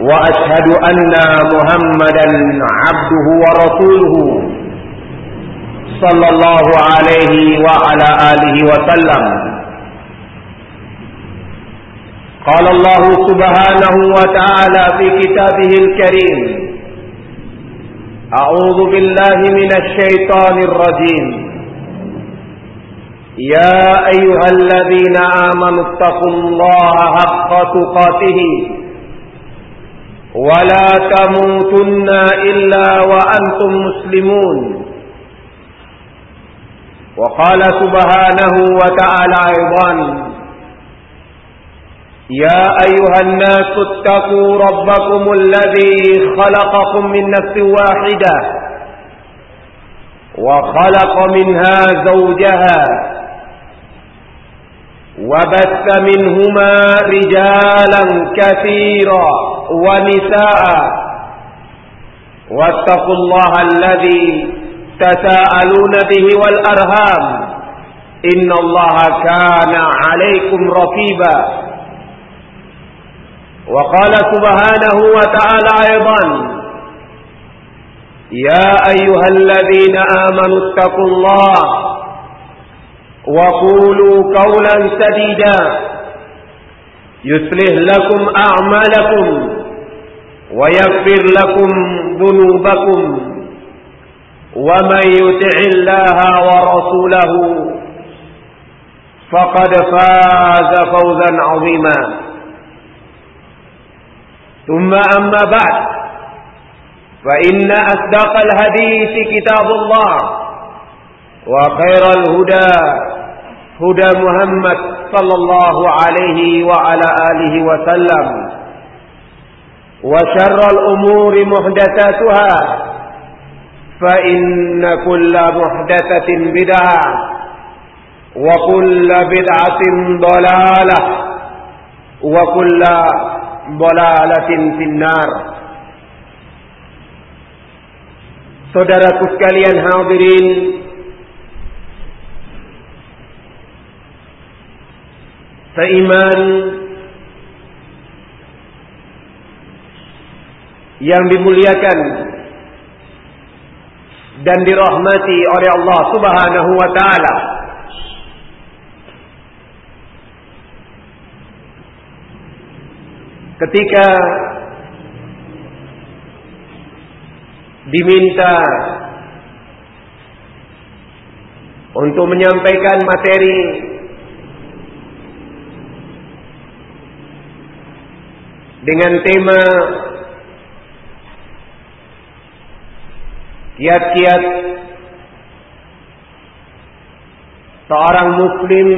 وأشهد أن محمدا عبده ورسوله صلى الله عليه وعلى آله وسلم. قال الله سبحانه وتعالى في كتابه الكريم أعوذ بالله من الشيطان الرجيم. يا أيها الذين آمنوا اتقوا الله حق تقاته. ولا تموتن إلا وأنتم مسلمون. وقال سبحانه وتعالى أيضا يا أيها الناس اتقوا ربكم الذي خلقكم من نفس واحدة وخلق منها زوجها وبث منهما رجالا كثيرا ونساء. واتقوا الله الذي تساءلون به والأرهام. إن الله كان عليكم رقيبا. وقال سبحانه وتعالى أيضا يا أيها الذين آمنوا اتقوا الله وقولوا قولا سديدا. يصلح لكم أعمالكم ويغفر لكم ذنوبكم. ومن يطع الله ورسوله فقد فاز فوزا عظيما. ثم أما بعد فإن أصدق الحديث كتاب الله وخير الهدى هدى محمد صلى الله عليه وعلى آله وسلم. وشر الأمور محدثاتها فإن كل محدثة بدعة وكل بدعة ضلالة وكل ضلالة في النار. Saudaraku sekalian hadirin Seiman Yang dimuliakan Dan dirahmati oleh Allah subhanahu wa ta'ala. Ketika diminta untuk menyampaikan materi dengan tema kiat-kiat seorang muslim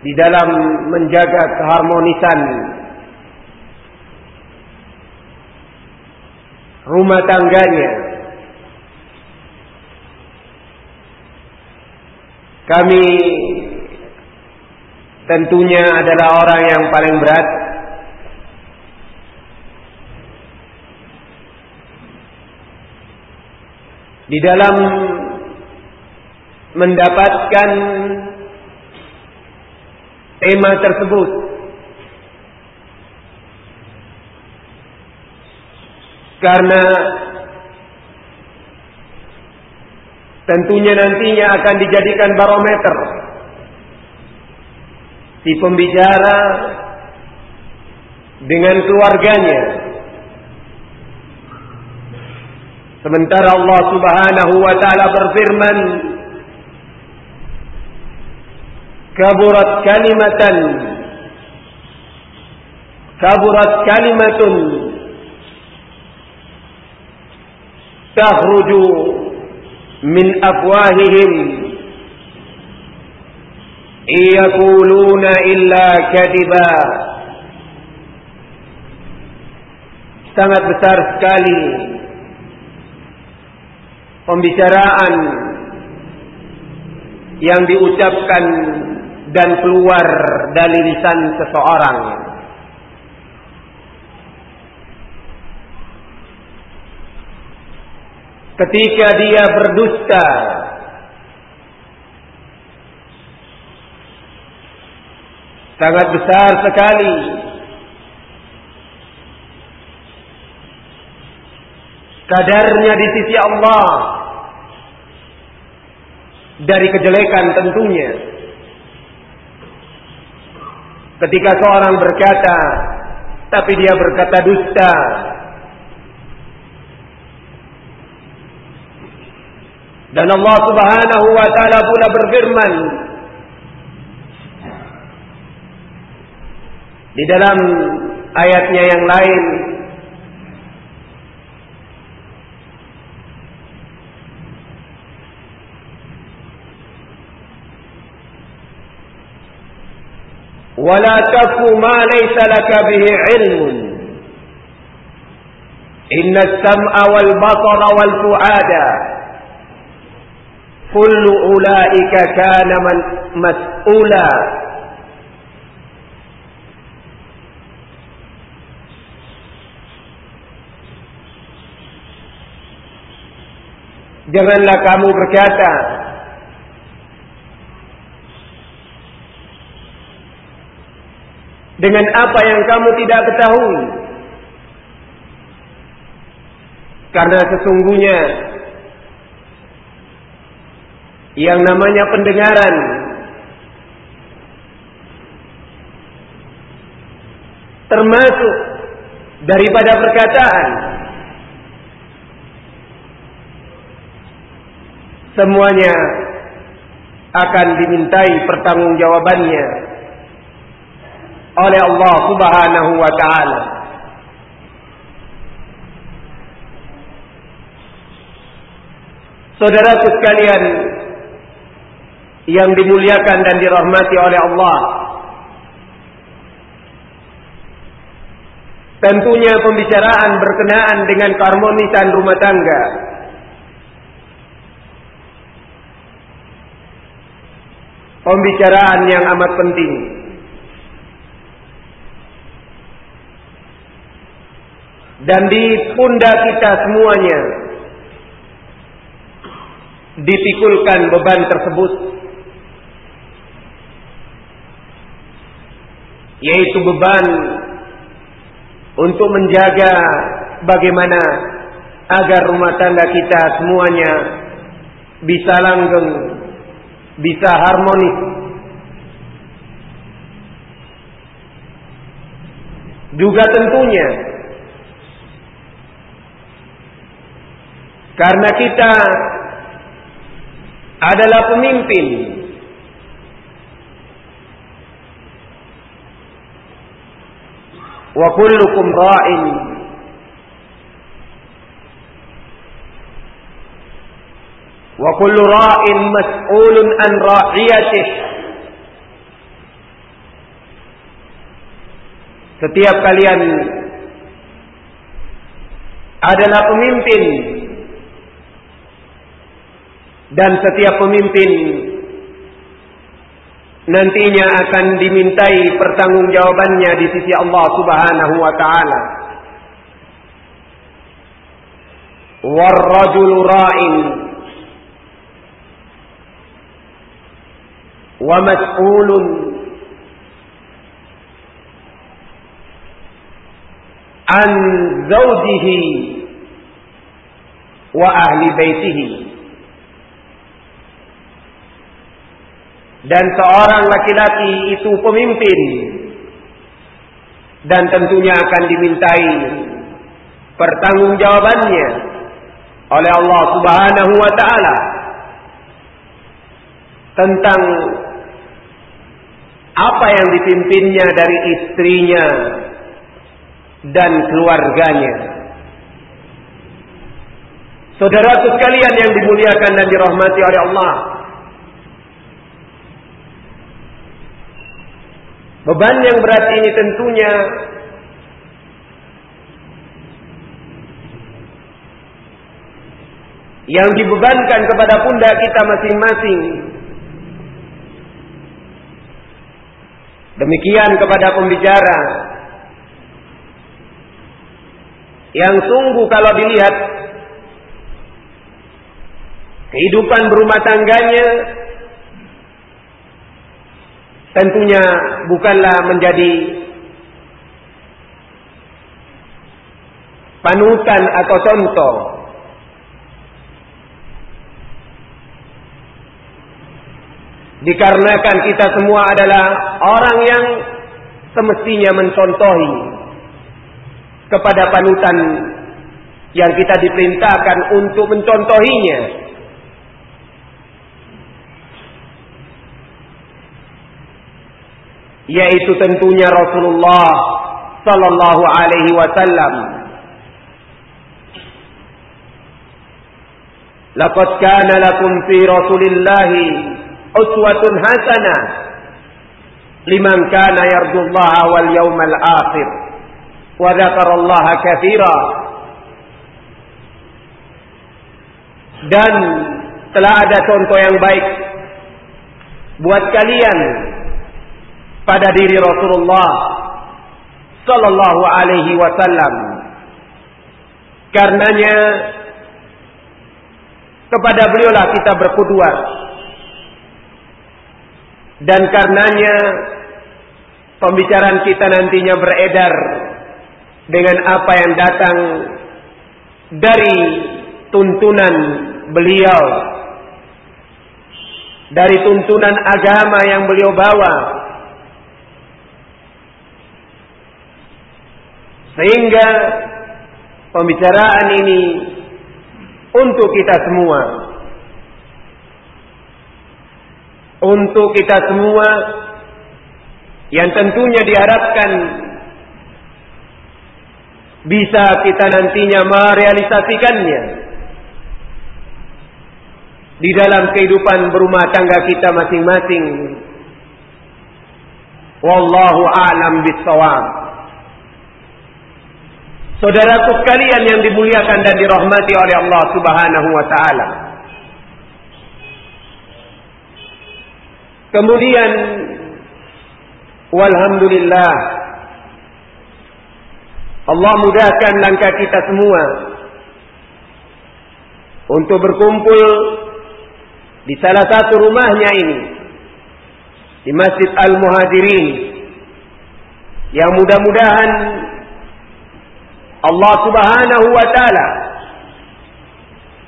di dalam menjaga keharmonisan rumah tangganya. Kami tentunya adalah orang yang paling berat di dalam mendapatkan tema tersebut. Karena tentunya nantinya akan dijadikan barometer. Si pembicara dengan keluarganya Sementara Allah Subhanahu wa taala berfirman, "Kaburat kalimatan Kaburat kalimatun takhruju min afwahihim yaquluna illa kadiba." Sangat besar sekali pembicaraan yang diucapkan dan keluar dari lisan seseorang. Ketika dia berdusta sangat besar sekali kadarnya di sisi Allah dari kejelekan tentunya. Ketika seorang berkata, tapi dia berkata dusta. Dan Allah Subhanahu wa taala pula berfirman di dalam ayatnya yang lain ولا تف ما ليس لك به علم. إن السمع والبصر والفؤاد كل أولئك كان من مسؤولا. Janganlah kamu berkata dengan apa yang kamu tidak ketahui. Karena sesungguhnya yang namanya pendengaran termasuk daripada perkataan semuanya akan dimintai pertanggungjawabannya oleh Allah Subhanahu wa taala. Saudara sekalian yang dimuliakan dan dirahmati oleh Allah. Tentunya pembicaraan berkenaan dengan keharmonisan rumah tangga. Pembicaraan yang amat penting. Dan di pundak kita semuanya dipikulkan beban tersebut yaitu beban untuk menjaga bagaimana agar rumah tangga kita semuanya bisa langgeng, bisa harmonis. Juga tentunya Karena kita adalah pemimpin. Wa kullukum ra'in. Wa kullu ra'in mas'ulun an ra'iyatih. Setiap kalian adalah pemimpin dan setiap pemimpin nantinya akan dimintai pertanggungjawabannya di sisi Allah Subhanahu wa taala. Warrajul ra'in wa mas'ulun an wa ahli baitihi dan seorang laki-laki itu pemimpin dan tentunya akan dimintai pertanggungjawabannya oleh Allah Subhanahu wa taala tentang apa yang dipimpinnya dari istrinya dan keluarganya. Saudara sekalian yang dimuliakan dan dirahmati oleh Allah. Beban yang berat ini tentunya yang dibebankan kepada pundak kita masing-masing. Demikian kepada pembicara yang sungguh kalau dilihat kehidupan berumah tangganya tentunya bukanlah menjadi panutan atau contoh Dikarenakan kita semua adalah orang yang semestinya mencontohi kepada panutan yang kita diperintahkan untuk mencontohinya. Yaitu tentunya Rasulullah sallallahu alaihi wasallam. Laqad kana lakum fi Rasulillahi uswatun hasanah liman kana yarjullaha wal yawmal akhir wa dzakarallaha katsira dan telah ada contoh yang baik buat kalian pada diri Rasulullah sallallahu alaihi wasallam. Karenanya kepada beliaulah kita berkuduat. Dan karenanya pembicaraan kita nantinya beredar dengan apa yang datang dari tuntunan beliau. Dari tuntunan agama yang beliau bawa sehingga pembicaraan ini untuk kita semua untuk kita semua yang tentunya diharapkan bisa kita nantinya merealisasikannya di dalam kehidupan berumah tangga kita masing-masing. Wallahu a'lam bissawab. Saudaraku sekalian yang dimuliakan dan dirahmati oleh Allah Subhanahu wa taala. Kemudian walhamdulillah Allah mudahkan langkah kita semua untuk berkumpul di salah satu rumahnya ini di Masjid Al-Muhajirin yang mudah-mudahan Allah Subhanahu wa taala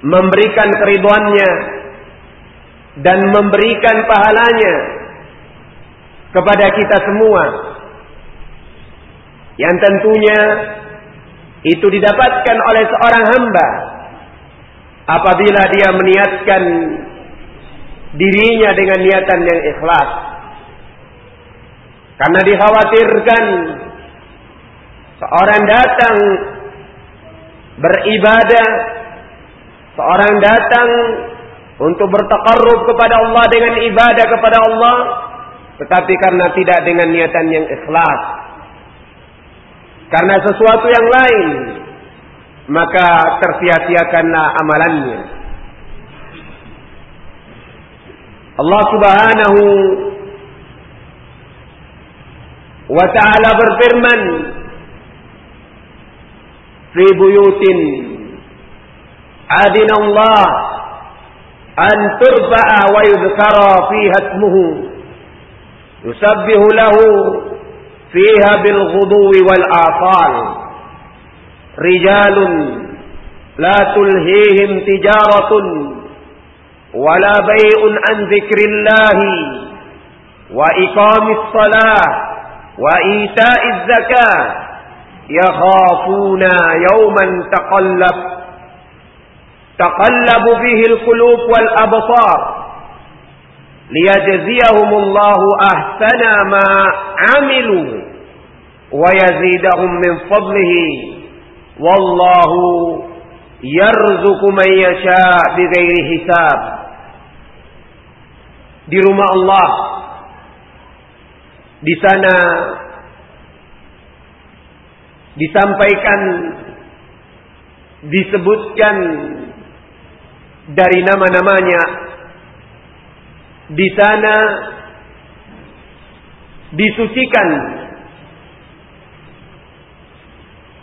memberikan keriduannya dan memberikan pahalanya kepada kita semua. Yang tentunya itu didapatkan oleh seorang hamba apabila dia meniatkan dirinya dengan niatan yang ikhlas. Karena dikhawatirkan seorang datang beribadah. Seorang datang untuk bertakarrub kepada Allah dengan ibadah kepada Allah tetapi karena tidak dengan niatan yang ikhlas. Karena sesuatu yang lain maka tersia-siakanlah amalannya. Allah Subhanahu wa taala berfirman fi buyutin adina Allah أن ترفع ويذكر فيها اسمه. يسبه له فيها بالغدو والآصال. رجال لا تلهيهم تجارة ولا بيع عن ذكر الله وإقام الصلاة وإيتاء الزكاة. يخافون يوما تقلب تقلب فيه القلوب والأبصار ليجزيهم الله أحسن ما عملوا ويزيدهم من فضله والله يرزق من يشاء بغير حساب. Di rumah Allah di sana disampaikan disebutkan dari nama-namanya. Di sana disucikan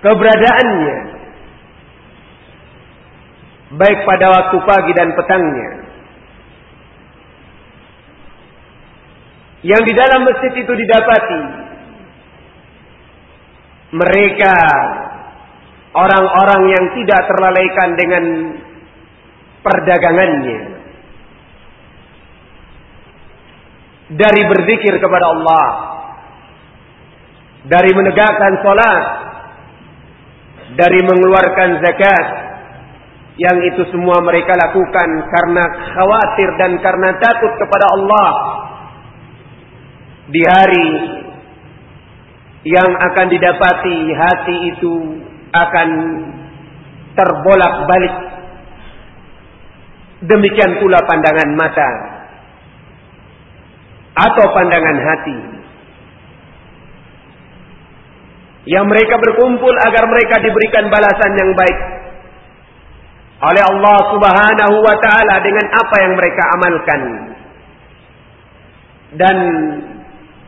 keberadaannya baik pada waktu pagi dan petangnya. Yang di dalam masjid itu didapati mereka orang-orang yang tidak terlalaikan dengan perdagangannya. Dari berzikir kepada Allah. Dari menegakkan salat dari mengeluarkan zakat. Yang itu semua mereka lakukan karena khawatir dan karena takut kepada Allah. Di hari yang akan didapati hati itu akan terbolak-balik. Demikian pula pandangan mata atau pandangan hati. Yang mereka berkumpul agar mereka diberikan balasan yang baik oleh Allah Subhanahu wa taala dengan apa yang mereka amalkan. Dan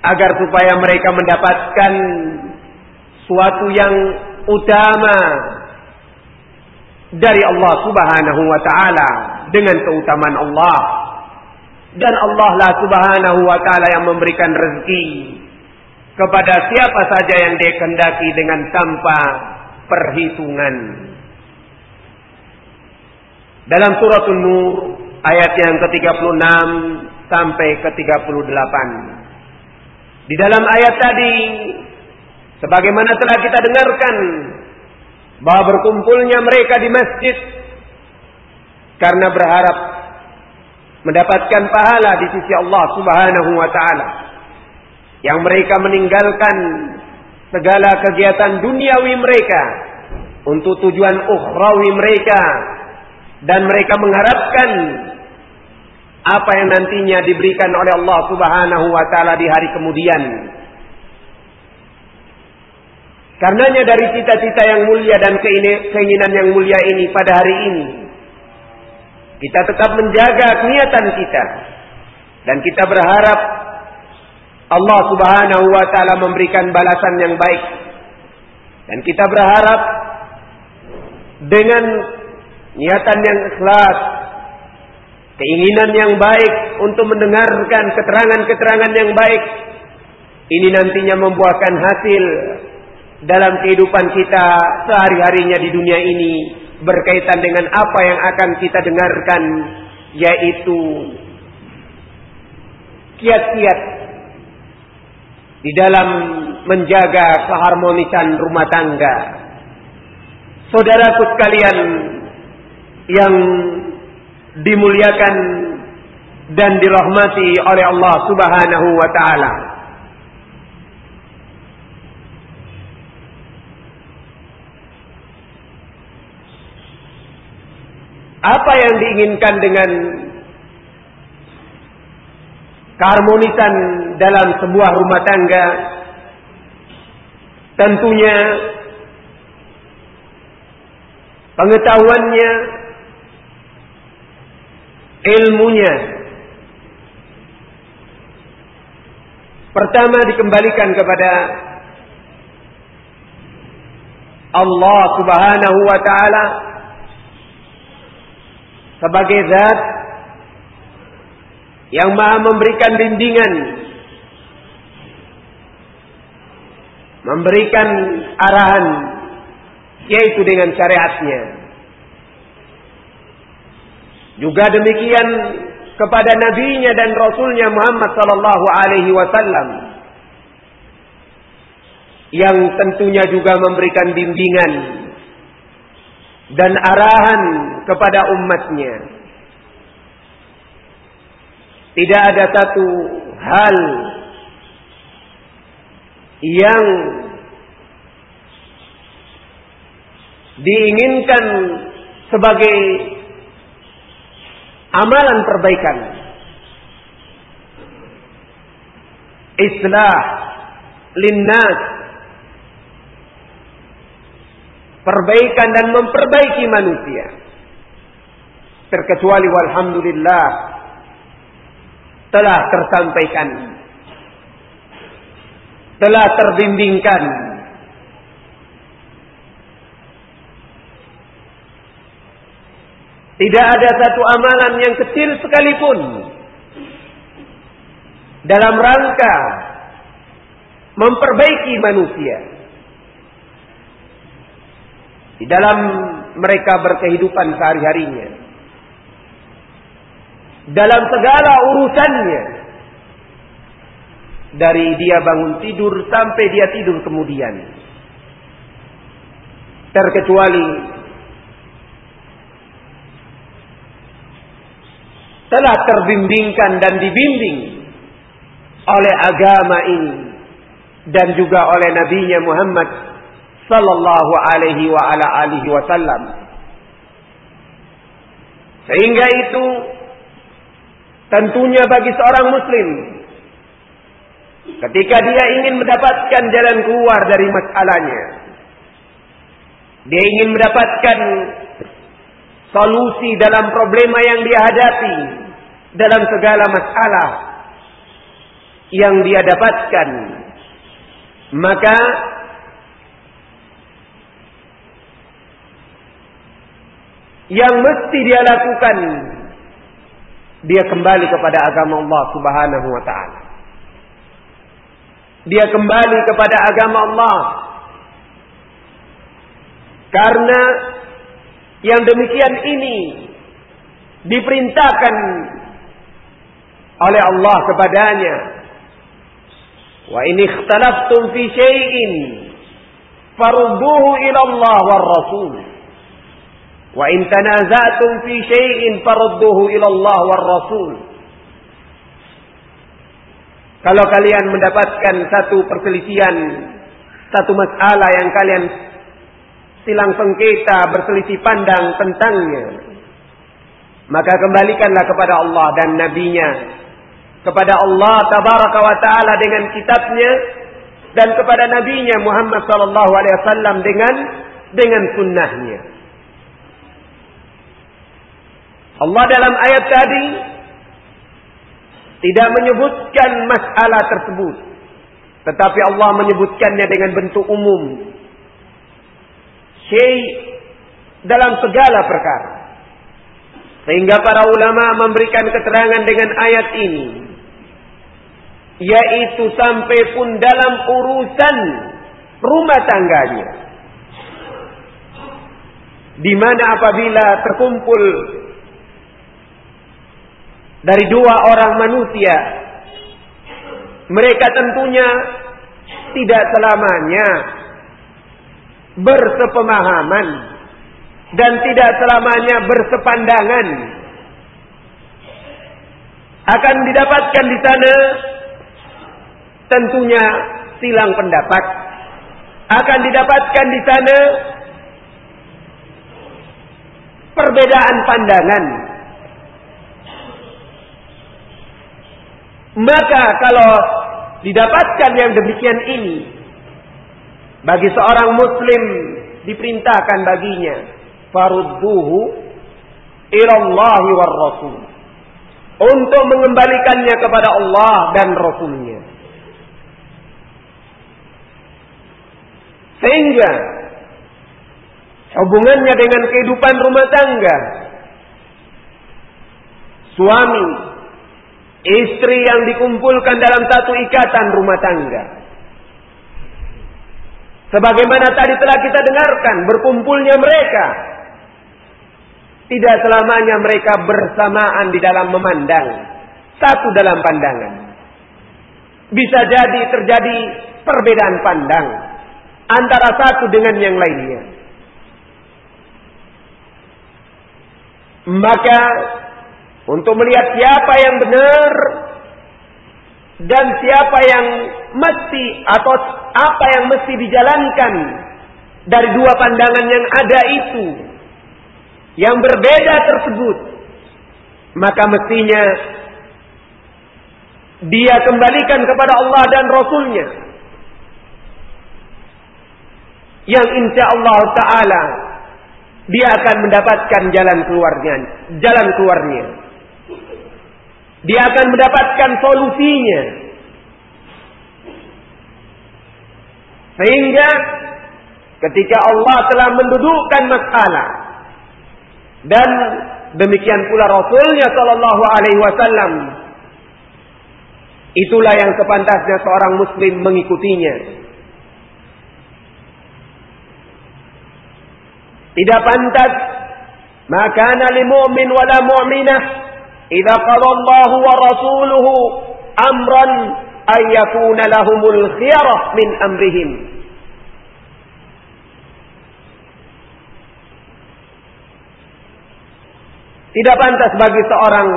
agar supaya mereka mendapatkan suatu yang utama dari Allah Subhanahu wa taala dengan keutamaan Allah dan Allah lah Subhanahu wa taala yang memberikan rezeki kepada siapa saja yang dia kendaki dengan tanpa perhitungan. Dalam surat An-Nur ayat yang ke-36 sampai ke-38. Di dalam ayat tadi Sebagaimana telah kita dengarkan bahwa berkumpulnya mereka di masjid karena berharap mendapatkan pahala di sisi Allah Subhanahu wa taala. Yang mereka meninggalkan segala kegiatan duniawi mereka untuk tujuan ukhrawi mereka dan mereka mengharapkan apa yang nantinya diberikan oleh Allah Subhanahu wa taala di hari kemudian Karenanya dari cita-cita yang mulia dan keinginan yang mulia ini pada hari ini, kita tetap menjaga niatan kita dan kita berharap Allah Subhanahu wa taala memberikan balasan yang baik. Dan kita berharap dengan niatan yang ikhlas, keinginan yang baik untuk mendengarkan keterangan-keterangan yang baik, ini nantinya membuahkan hasil dalam kehidupan kita sehari-harinya di dunia ini berkaitan dengan apa yang akan kita dengarkan yaitu kiat-kiat di dalam menjaga keharmonisan rumah tangga. Saudaraku sekalian yang dimuliakan dan dirahmati oleh Allah Subhanahu wa taala. Apa yang diinginkan dengan keharmonisan dalam sebuah rumah tangga? Tentunya pengetahuannya, ilmunya. Pertama dikembalikan kepada Allah Subhanahu wa taala sebagai zat yang maha memberikan bimbingan memberikan arahan yaitu dengan syariatnya juga demikian kepada nabinya dan rasulnya Muhammad sallallahu alaihi wasallam yang tentunya juga memberikan bimbingan dan arahan kepada umatnya. Tidak ada satu hal yang diinginkan sebagai amalan perbaikan. Islah linnas perbaikan dan memperbaiki manusia. Terkecuali walhamdulillah telah tersampaikan telah terbimbingkan Tidak ada satu amalan yang kecil sekalipun dalam rangka memperbaiki manusia. Di dalam mereka berkehidupan sehari-harinya. Dalam segala urusannya. Dari dia bangun tidur sampai dia tidur kemudian. Terkecuali telah terbimbingkan dan dibimbing oleh agama ini dan juga oleh nabinya Muhammad sallallahu alaihi wa ala alihi wasallam. Sehingga itu tentunya bagi seorang muslim ketika dia ingin mendapatkan jalan keluar dari masalahnya dia ingin mendapatkan solusi dalam problema yang dia hadapi dalam segala masalah yang dia dapatkan. Maka yang mesti dia lakukan dia kembali kepada agama Allah Subhanahu wa taala. Dia kembali kepada agama Allah. Karena yang demikian ini diperintahkan oleh Allah kepadanya. Wa in ikhtalaftum fi syai'in farudduhu ila Allah war Rasul. Wa in tanaza'tum fi syai'in farudduhu ila Allah war Rasul. Kalau kalian mendapatkan satu perselisihan, satu masalah yang kalian silang sengketa berselisih pandang tentangnya. Maka kembalikanlah kepada Allah dan nabinya. Kepada Allah tabaraka wa ta'ala dengan kitabnya. Dan kepada nabinya Muhammad sallallahu alaihi wasallam dengan dengan sunnahnya. Allah dalam ayat tadi tidak menyebutkan masalah tersebut. Tetapi Allah menyebutkannya dengan bentuk umum syai dalam segala perkara. Sehingga para ulama memberikan keterangan dengan ayat ini. Yaitu sampai pun dalam urusan rumah tangganya. Di mana apabila terkumpul dari dua orang manusia. Mereka tentunya tidak selamanya bersepemahaman dan tidak selamanya bersepandangan akan didapatkan di sana tentunya silang pendapat. Akan didapatkan di sana perbedaan pandangan. Maka kalau didapatkan yang demikian ini bagi seorang muslim diperintahkan baginya farudduhu ilallahi war rasul. Untuk mengembalikannya kepada Allah dan Rasulnya. Sehingga hubungannya dengan kehidupan rumah tangga. Suami, istri yang dikumpulkan dalam satu ikatan rumah tangga Sebagaimana tadi telah kita dengarkan berkumpulnya mereka. Tidak selamanya mereka bersamaan di dalam memandang. Satu dalam pandangan. Bisa jadi terjadi perbedaan pandang. Antara satu dengan yang lainnya. Maka untuk melihat siapa yang benar dan siapa yang mesti atau apa yang mesti dijalankan dari dua pandangan yang ada itu yang berbeda tersebut maka mestinya dia kembalikan kepada Allah dan Rasulnya yang insya Allah Taala dia akan mendapatkan jalan keluarnya, jalan keluarnya. Dia akan mendapatkan solusinya. Sehingga ketika Allah telah mendudukkan masalah dan demikian pula Rasulnya Shallallahu Alaihi Wasallam itulah yang sepantasnya seorang Muslim mengikutinya. Tidak pantas maka nali mu'min wala mu'minah qala Allah wa rasuluhu amran ay yakuna lahumul khiyarah min amrihim. Tidak pantas bagi seorang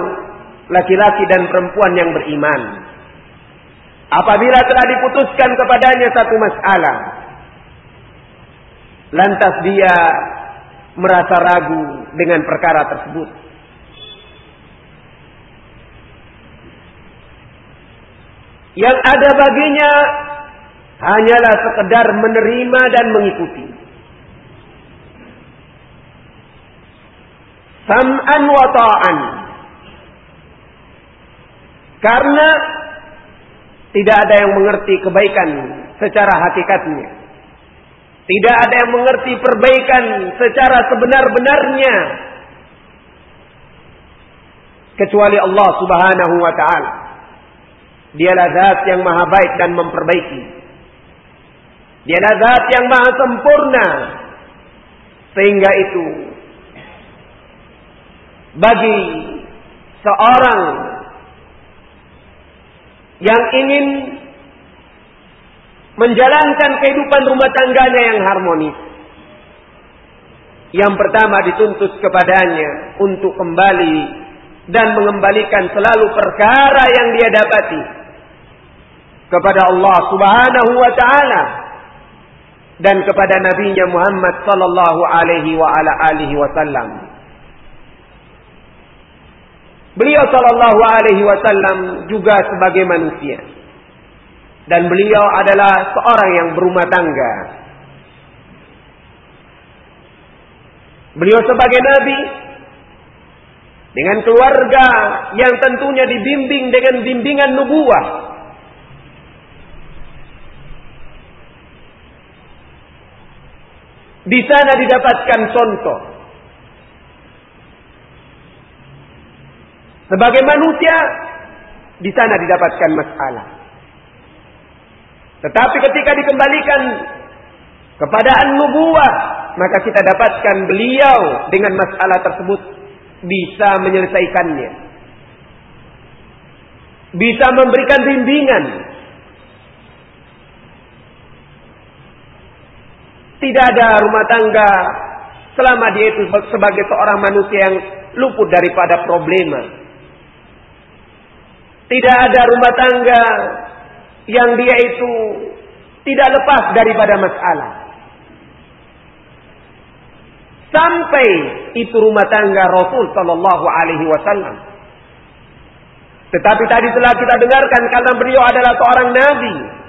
laki-laki dan perempuan yang beriman. Apabila telah diputuskan kepadanya satu masalah. Lantas dia merasa ragu dengan perkara tersebut. Yang ada baginya hanyalah sekedar menerima dan mengikuti. Sam'an wa ta'an. Karena tidak ada yang mengerti kebaikan secara hakikatnya. Tidak ada yang mengerti perbaikan secara sebenar-benarnya kecuali Allah Subhanahu wa taala. Dialah zat yang maha baik dan memperbaiki. Dialah zat yang maha sempurna. Sehingga itu bagi seorang yang ingin menjalankan kehidupan rumah tangganya yang harmonis. Yang pertama dituntut kepadanya untuk kembali dan mengembalikan selalu perkara yang dia dapati kepada Allah Subhanahu wa taala dan kepada nabinya Muhammad sallallahu alaihi wa ala alihi wasallam. Beliau sallallahu alaihi wasallam juga sebagai manusia dan beliau adalah seorang yang berumah tangga. Beliau sebagai nabi dengan keluarga yang tentunya dibimbing dengan bimbingan nubuah. Di sana didapatkan contoh. Sebagai manusia, di sana didapatkan masalah. Tetapi ketika dikembalikan kepada an-nubuwah, maka kita dapatkan beliau dengan masalah tersebut bisa menyelesaikannya. Bisa memberikan bimbingan. Tidak ada rumah tangga selama dia itu sebagai seorang manusia yang luput daripada problema. Tidak ada rumah tangga yang dia itu tidak lepas daripada masalah. Sampai itu rumah tangga Rasul Sallallahu Alaihi Wasallam. Tetapi tadi telah kita dengarkan karena beliau adalah seorang nabi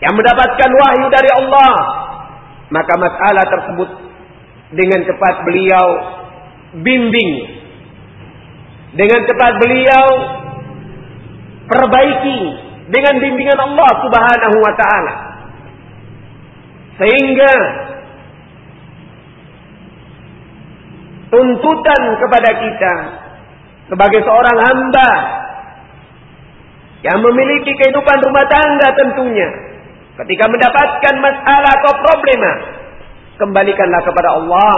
yang mendapatkan wahyu dari Allah, maka masalah tersebut dengan cepat beliau bimbing, dengan cepat beliau perbaiki dengan bimbingan Allah Subhanahu wa taala. Sehingga tuntutan kepada kita sebagai seorang hamba yang memiliki kehidupan rumah tangga tentunya ketika mendapatkan masalah atau problema kembalikanlah kepada Allah.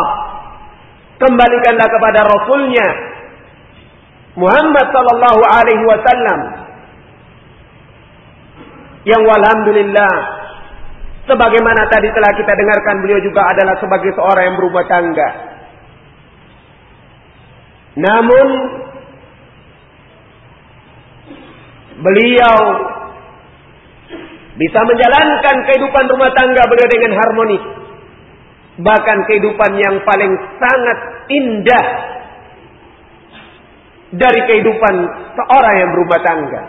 Kembalikanlah kepada Rasulnya. Muhammad sallallahu alaihi wasallam. Yang walhamdulillah sebagaimana tadi telah kita dengarkan beliau juga adalah sebagai seorang yang berumah tangga. Namun beliau bisa menjalankan kehidupan rumah tangga beliau dengan harmonis. Bahkan kehidupan yang paling sangat indah dari kehidupan seorang yang berumah tangga.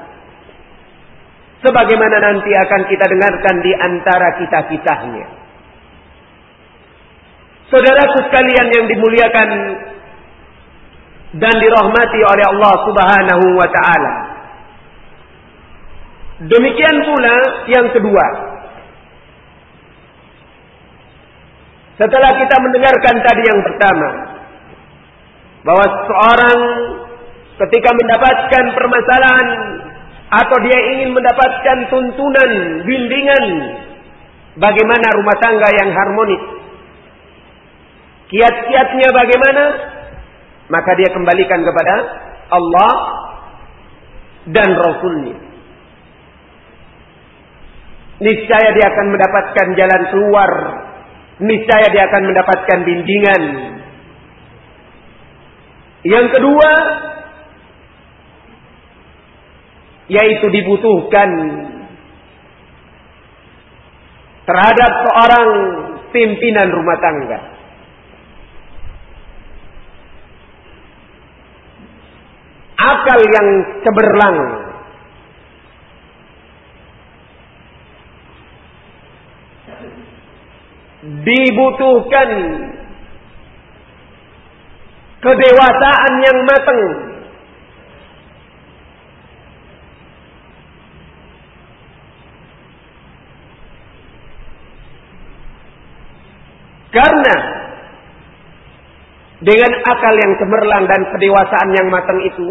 Sebagaimana nanti akan kita dengarkan di antara kisah-kisahnya. Saudaraku sekalian yang dimuliakan dan dirahmati oleh Allah Subhanahu wa taala. Demikian pula yang kedua. Setelah kita mendengarkan tadi yang pertama bahwa seorang ketika mendapatkan permasalahan atau dia ingin mendapatkan tuntunan, bimbingan bagaimana rumah tangga yang harmonis. Kiat-kiatnya bagaimana? Maka dia kembalikan kepada Allah dan Rasulnya. Niscaya dia akan mendapatkan jalan keluar. Niscaya dia akan mendapatkan bimbingan. Yang kedua, yaitu dibutuhkan terhadap seorang pimpinan rumah tangga. Akal yang cemerlang. Dibutuhkan kedewasaan yang matang. Karena dengan akal yang cemerlang dan kedewasaan yang matang itu,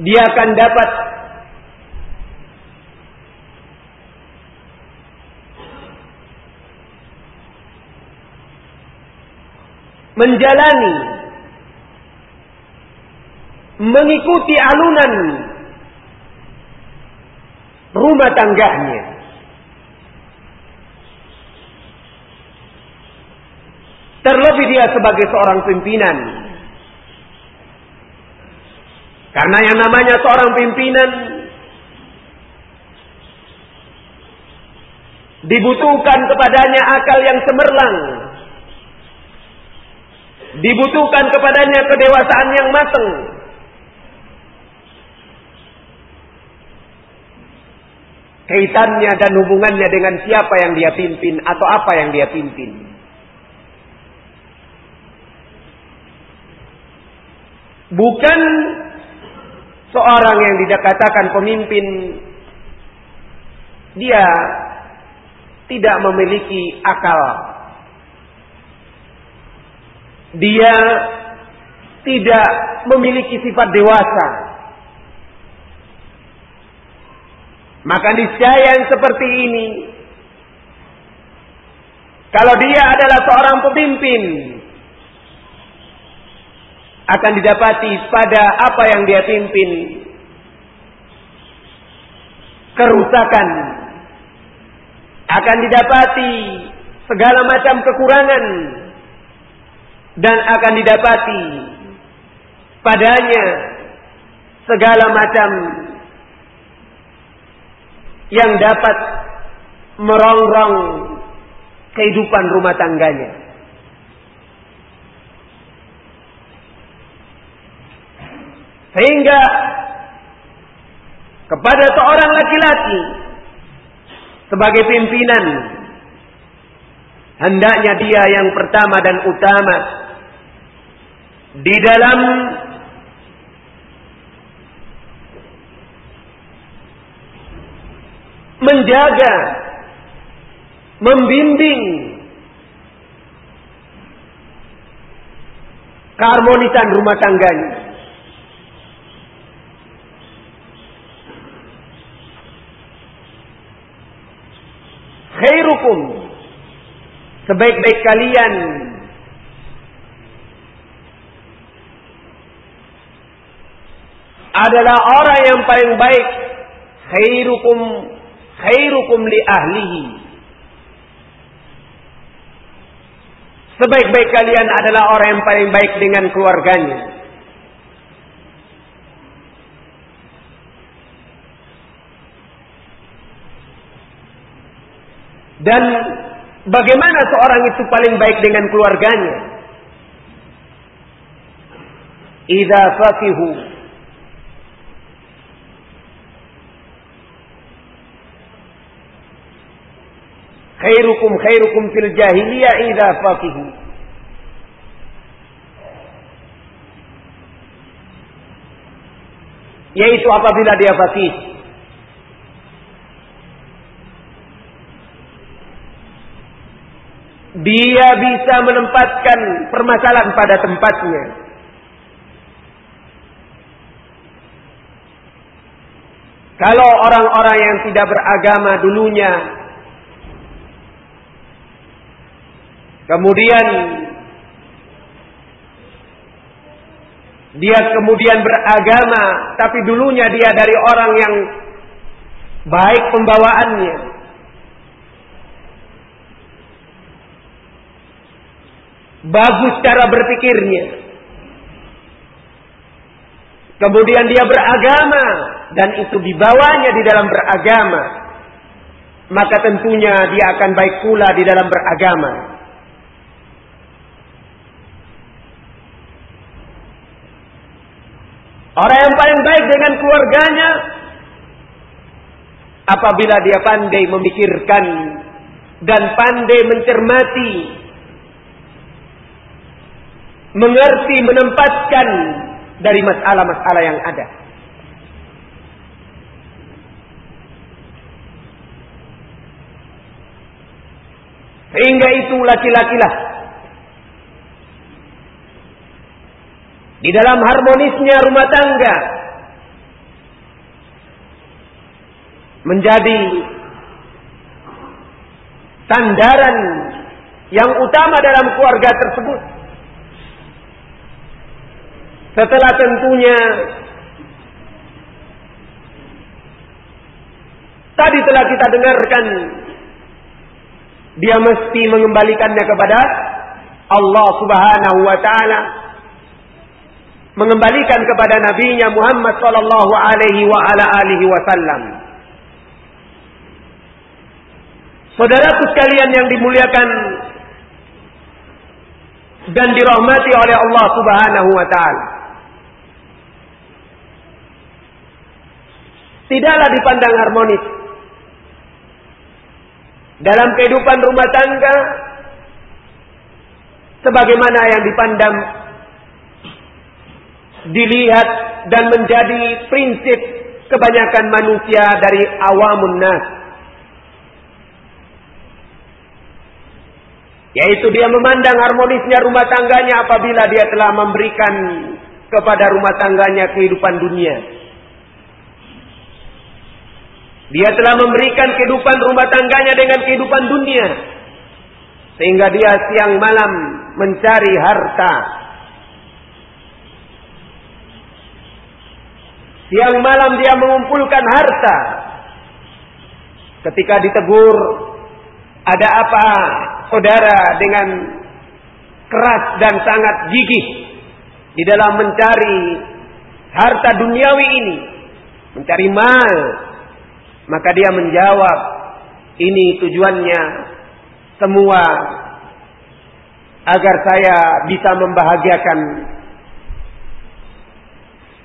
dia akan dapat menjalani mengikuti alunan rumah tangganya Terlebih dia sebagai seorang pimpinan. Karena yang namanya seorang pimpinan dibutuhkan kepadanya akal yang cemerlang. Dibutuhkan kepadanya kedewasaan yang matang. Kaitannya dan hubungannya dengan siapa yang dia pimpin atau apa yang dia pimpin. Bukan seorang yang dikatakan pemimpin dia tidak memiliki akal. Dia tidak memiliki sifat dewasa. Maka niscaya yang seperti ini kalau dia adalah seorang pemimpin akan didapati pada apa yang dia pimpin kerusakan akan didapati segala macam kekurangan dan akan didapati padanya segala macam yang dapat merongrong kehidupan rumah tangganya. Sehingga kepada seorang laki-laki sebagai pimpinan hendaknya dia yang pertama dan utama di dalam menjaga membimbing keharmonisan rumah tangganya. Khairukum sebaik-baik kalian adalah orang yang paling baik khairukum khairukum li ahlihi Sebaik-baik kalian adalah orang yang paling baik dengan keluarganya. Dan bagaimana seorang itu paling baik dengan keluarganya? Idza khairukum khairukum fil jahiliyah idza faqihu yaitu apabila dia faqih dia bisa menempatkan permasalahan pada tempatnya. Kalau orang-orang yang tidak beragama dulunya Kemudian dia kemudian beragama, tapi dulunya dia dari orang yang baik pembawaannya. Bagus cara berpikirnya. Kemudian dia beragama dan itu dibawanya di dalam beragama. Maka tentunya dia akan baik pula di dalam beragama. Orang yang paling baik dengan keluarganya apabila dia pandai memikirkan dan pandai mencermati mengerti menempatkan dari masalah-masalah yang ada. Sehingga itu laki-lakilah di dalam harmonisnya rumah tangga menjadi sandaran yang utama dalam keluarga tersebut. Setelah tentunya tadi telah kita dengarkan dia mesti mengembalikannya kepada Allah Subhanahu wa taala mengembalikan kepada nabinya Muhammad sallallahu alaihi wa ala alihi wasallam. Saudaraku sekalian yang dimuliakan dan dirahmati oleh Allah Subhanahu wa taala. Tidaklah dipandang harmonis dalam kehidupan rumah tangga sebagaimana yang dipandang dilihat dan menjadi prinsip kebanyakan manusia dari awamun nas. Yaitu dia memandang harmonisnya rumah tangganya apabila dia telah memberikan kepada rumah tangganya kehidupan dunia. Dia telah memberikan kehidupan rumah tangganya dengan kehidupan dunia. Sehingga dia siang malam mencari harta Siang malam dia mengumpulkan harta. Ketika ditegur, ada apa saudara dengan keras dan sangat gigih di dalam mencari harta duniawi ini, mencari mal, maka dia menjawab, ini tujuannya semua agar saya bisa membahagiakan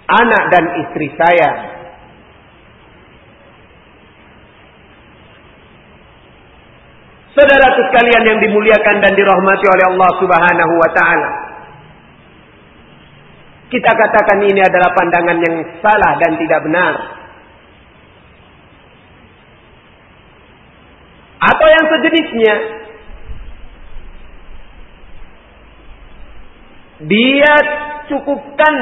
anak dan istri saya. Saudara sekalian yang dimuliakan dan dirahmati oleh Allah Subhanahu wa taala. Kita katakan ini adalah pandangan yang salah dan tidak benar. Atau yang sejenisnya. Dia cukupkan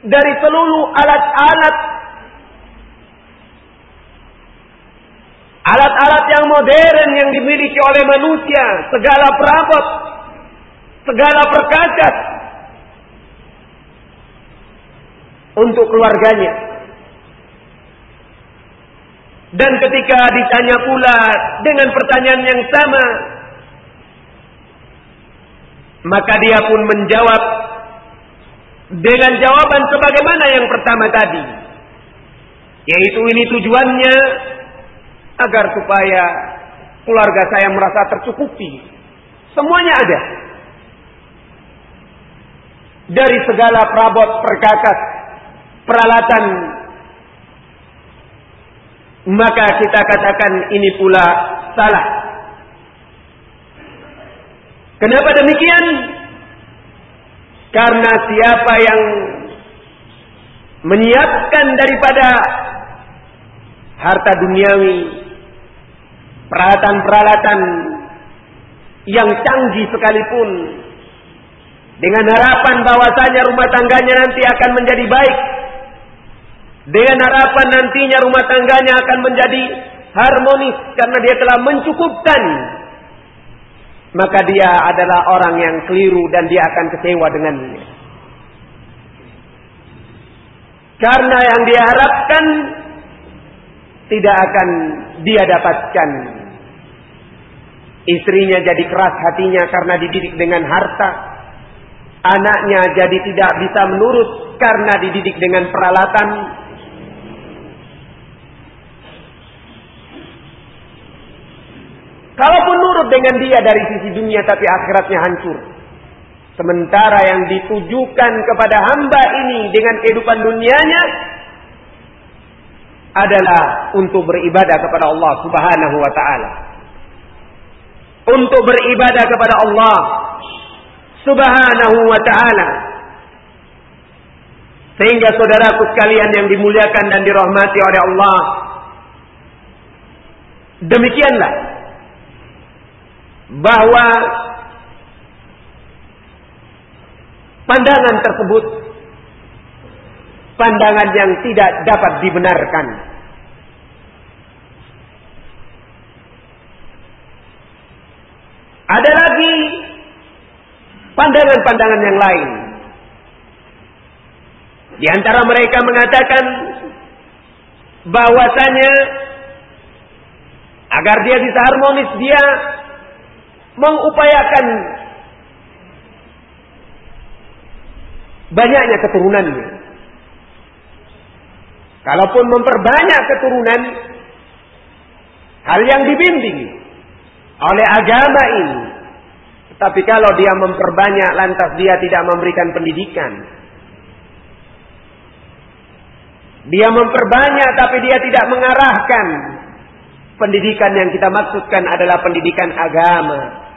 dari seluruh alat-alat alat-alat yang modern yang dimiliki oleh manusia, segala perabot, segala perkakas untuk keluarganya. Dan ketika ditanya pula dengan pertanyaan yang sama, Maka dia pun menjawab dengan jawaban sebagaimana yang pertama tadi. Yaitu ini tujuannya agar supaya keluarga saya merasa tercukupi. Semuanya ada. Dari segala perabot, perkakas, peralatan. Maka kita katakan ini pula salah. Kenapa demikian? Karena siapa yang menyiapkan daripada harta duniawi, peralatan-peralatan yang canggih sekalipun, dengan harapan bahwasanya rumah tangganya nanti akan menjadi baik, dengan harapan nantinya rumah tangganya akan menjadi harmonis karena dia telah mencukupkan maka dia adalah orang yang keliru dan dia akan kecewa dengannya. Karena yang dia harapkan tidak akan dia dapatkan. Istrinya jadi keras hatinya karena dididik dengan harta. Anaknya jadi tidak bisa menurut karena dididik dengan peralatan. Kalaupun nurut dengan dia dari sisi dunia tapi akhiratnya hancur. Sementara yang ditujukan kepada hamba ini dengan kehidupan dunianya adalah untuk beribadah kepada Allah Subhanahu wa taala. Untuk beribadah kepada Allah Subhanahu wa taala. Sehingga saudaraku sekalian yang dimuliakan dan dirahmati oleh Allah demikianlah bahwa pandangan tersebut pandangan yang tidak dapat dibenarkan. Ada lagi pandangan-pandangan yang lain. Di antara mereka mengatakan bahwasanya agar dia bisa harmonis dia mengupayakan banyaknya keturunannya. Kalaupun memperbanyak keturunan, hal yang dibimbing oleh agama ini. Tapi kalau dia memperbanyak lantas dia tidak memberikan pendidikan. Dia memperbanyak tapi dia tidak mengarahkan. Pendidikan yang kita maksudkan adalah pendidikan agama.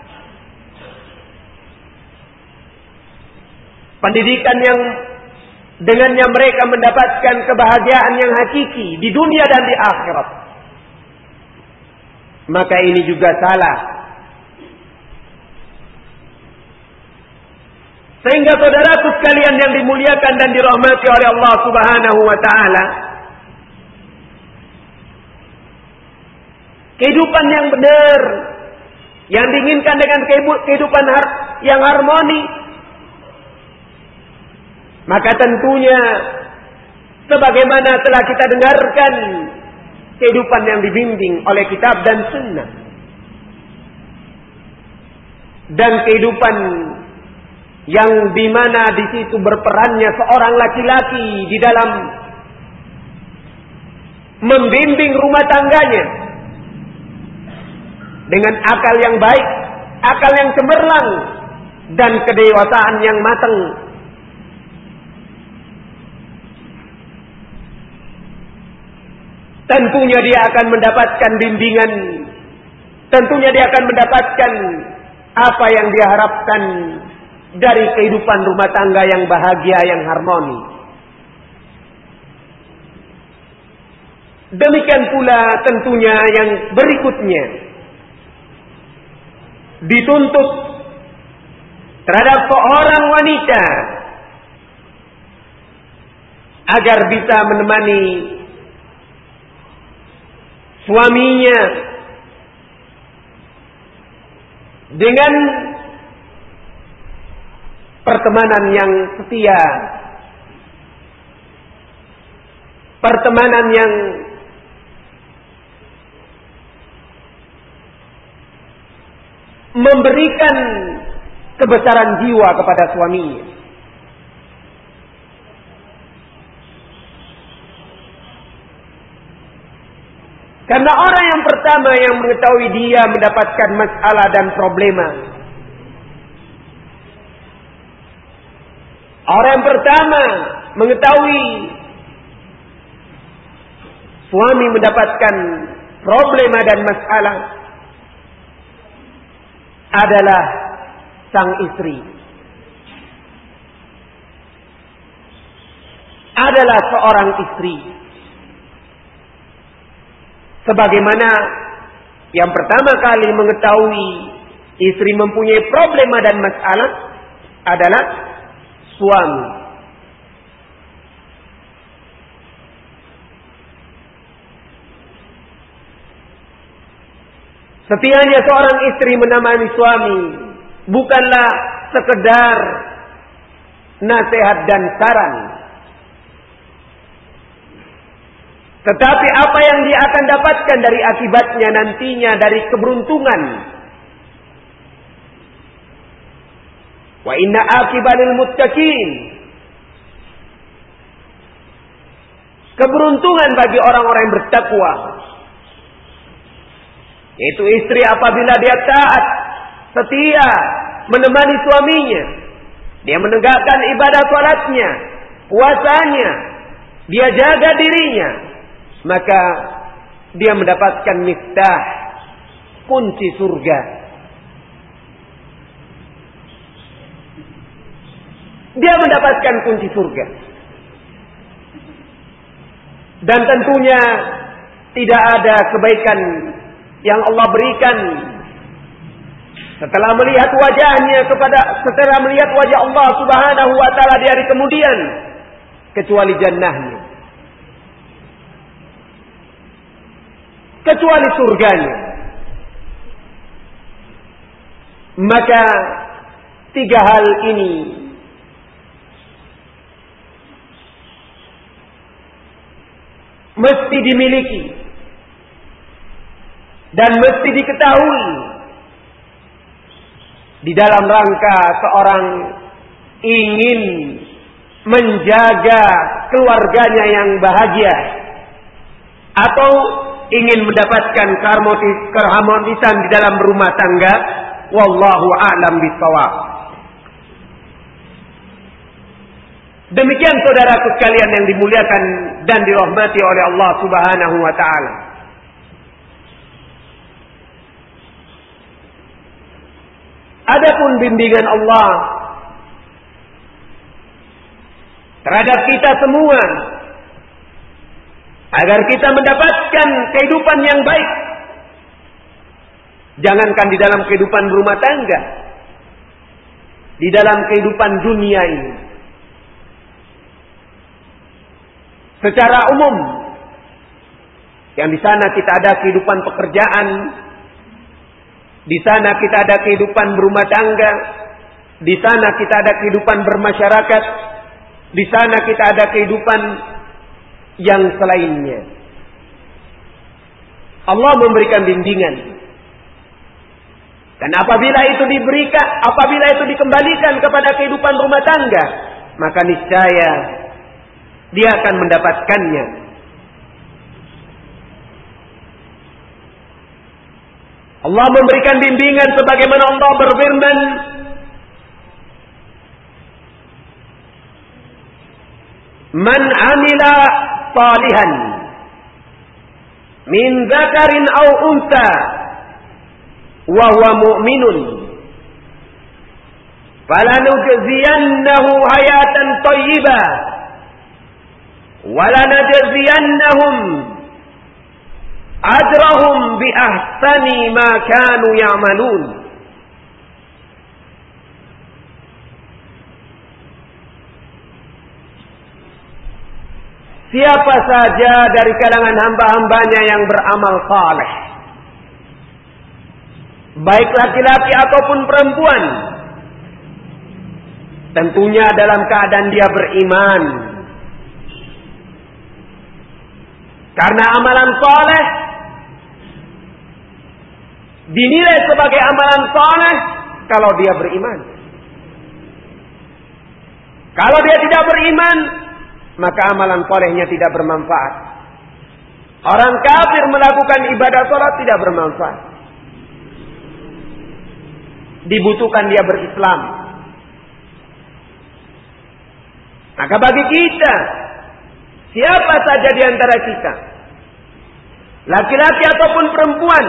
Pendidikan yang dengannya mereka mendapatkan kebahagiaan yang hakiki di dunia dan di akhirat. Maka ini juga salah. Sehingga saudaraku sekalian yang dimuliakan dan dirahmati oleh Allah Subhanahu wa taala, kehidupan yang benar yang diinginkan dengan kehidupan yang harmoni maka tentunya sebagaimana telah kita dengarkan kehidupan yang dibimbing oleh kitab dan sunnah. Dan kehidupan yang di mana di situ berperannya seorang laki-laki di dalam membimbing rumah tangganya dengan akal yang baik, akal yang cemerlang dan kedewasaan yang matang Tentunya dia akan mendapatkan bimbingan. Tentunya dia akan mendapatkan apa yang dia harapkan dari kehidupan rumah tangga yang bahagia, yang harmoni. Demikian pula tentunya yang berikutnya. Dituntut terhadap seorang wanita agar bisa menemani suaminya dengan pertemanan yang setia, pertemanan yang memberikan kebesaran jiwa kepada suaminya. Karena orang yang pertama yang mengetahui dia mendapatkan masalah dan problema. Orang yang pertama mengetahui suami mendapatkan problema dan masalah adalah sang istri. Adalah seorang istri. Sebagaimana yang pertama kali mengetahui istri mempunyai problema dan masalah adalah suami. Setianya seorang istri menemani suami bukanlah sekedar nasihat dan saran. Tetapi apa yang dia akan dapatkan dari akibatnya nantinya dari keberuntungan. Wa inna akibalil muttaqin. Keberuntungan bagi orang-orang yang bertakwa. Yaitu istri apabila dia taat, setia, menemani suaminya. Dia menegakkan ibadah salatnya, puasanya, dia jaga dirinya, maka dia mendapatkan miftah kunci surga. Dia mendapatkan kunci surga. Dan tentunya tidak ada kebaikan yang Allah berikan setelah melihat wajahnya kepada setelah melihat wajah Allah Subhanahu wa taala di hari kemudian kecuali jannahnya. Kecuali surganya. Maka tiga hal ini mesti dimiliki dan mesti diketahui di dalam rangka seorang ingin menjaga keluarganya yang bahagia atau ingin mendapatkan keharmonisan di dalam rumah tangga wallahu a'lam bisawab Demikian saudaraku sekalian yang dimuliakan dan dirahmati oleh Allah Subhanahu wa taala. Adapun bimbingan Allah terhadap kita semua agar kita mendapatkan kehidupan yang baik. Jangankan di dalam kehidupan rumah tangga, di dalam kehidupan dunia ini. Secara umum, yang di sana kita ada kehidupan pekerjaan, di sana kita ada kehidupan berumah tangga. Di sana kita ada kehidupan bermasyarakat. Di sana kita ada kehidupan yang selainnya. Allah memberikan bimbingan. Dan apabila itu diberikan, apabila itu dikembalikan kepada kehidupan rumah tangga, maka niscaya dia akan mendapatkannya Allah memberikan bimbingan sebagaimana Allah berfirman Man amila salihan min zakarin aw unta wa huwa mu'minun falanujziyannahu hayatan thayyibah wa lanajziyannahum ajrahum bi ahsani ma kanu ya'malun Siapa saja dari kalangan hamba-hambanya yang beramal saleh. Baik laki-laki ataupun perempuan. Tentunya dalam keadaan dia beriman. Karena amalan saleh dinilai sebagai amalan soleh kalau dia beriman. Kalau dia tidak beriman, maka amalan solehnya tidak bermanfaat. Orang kafir melakukan ibadah sholat tidak bermanfaat. Dibutuhkan dia berislam. Maka bagi kita, siapa saja di antara kita, laki-laki ataupun perempuan,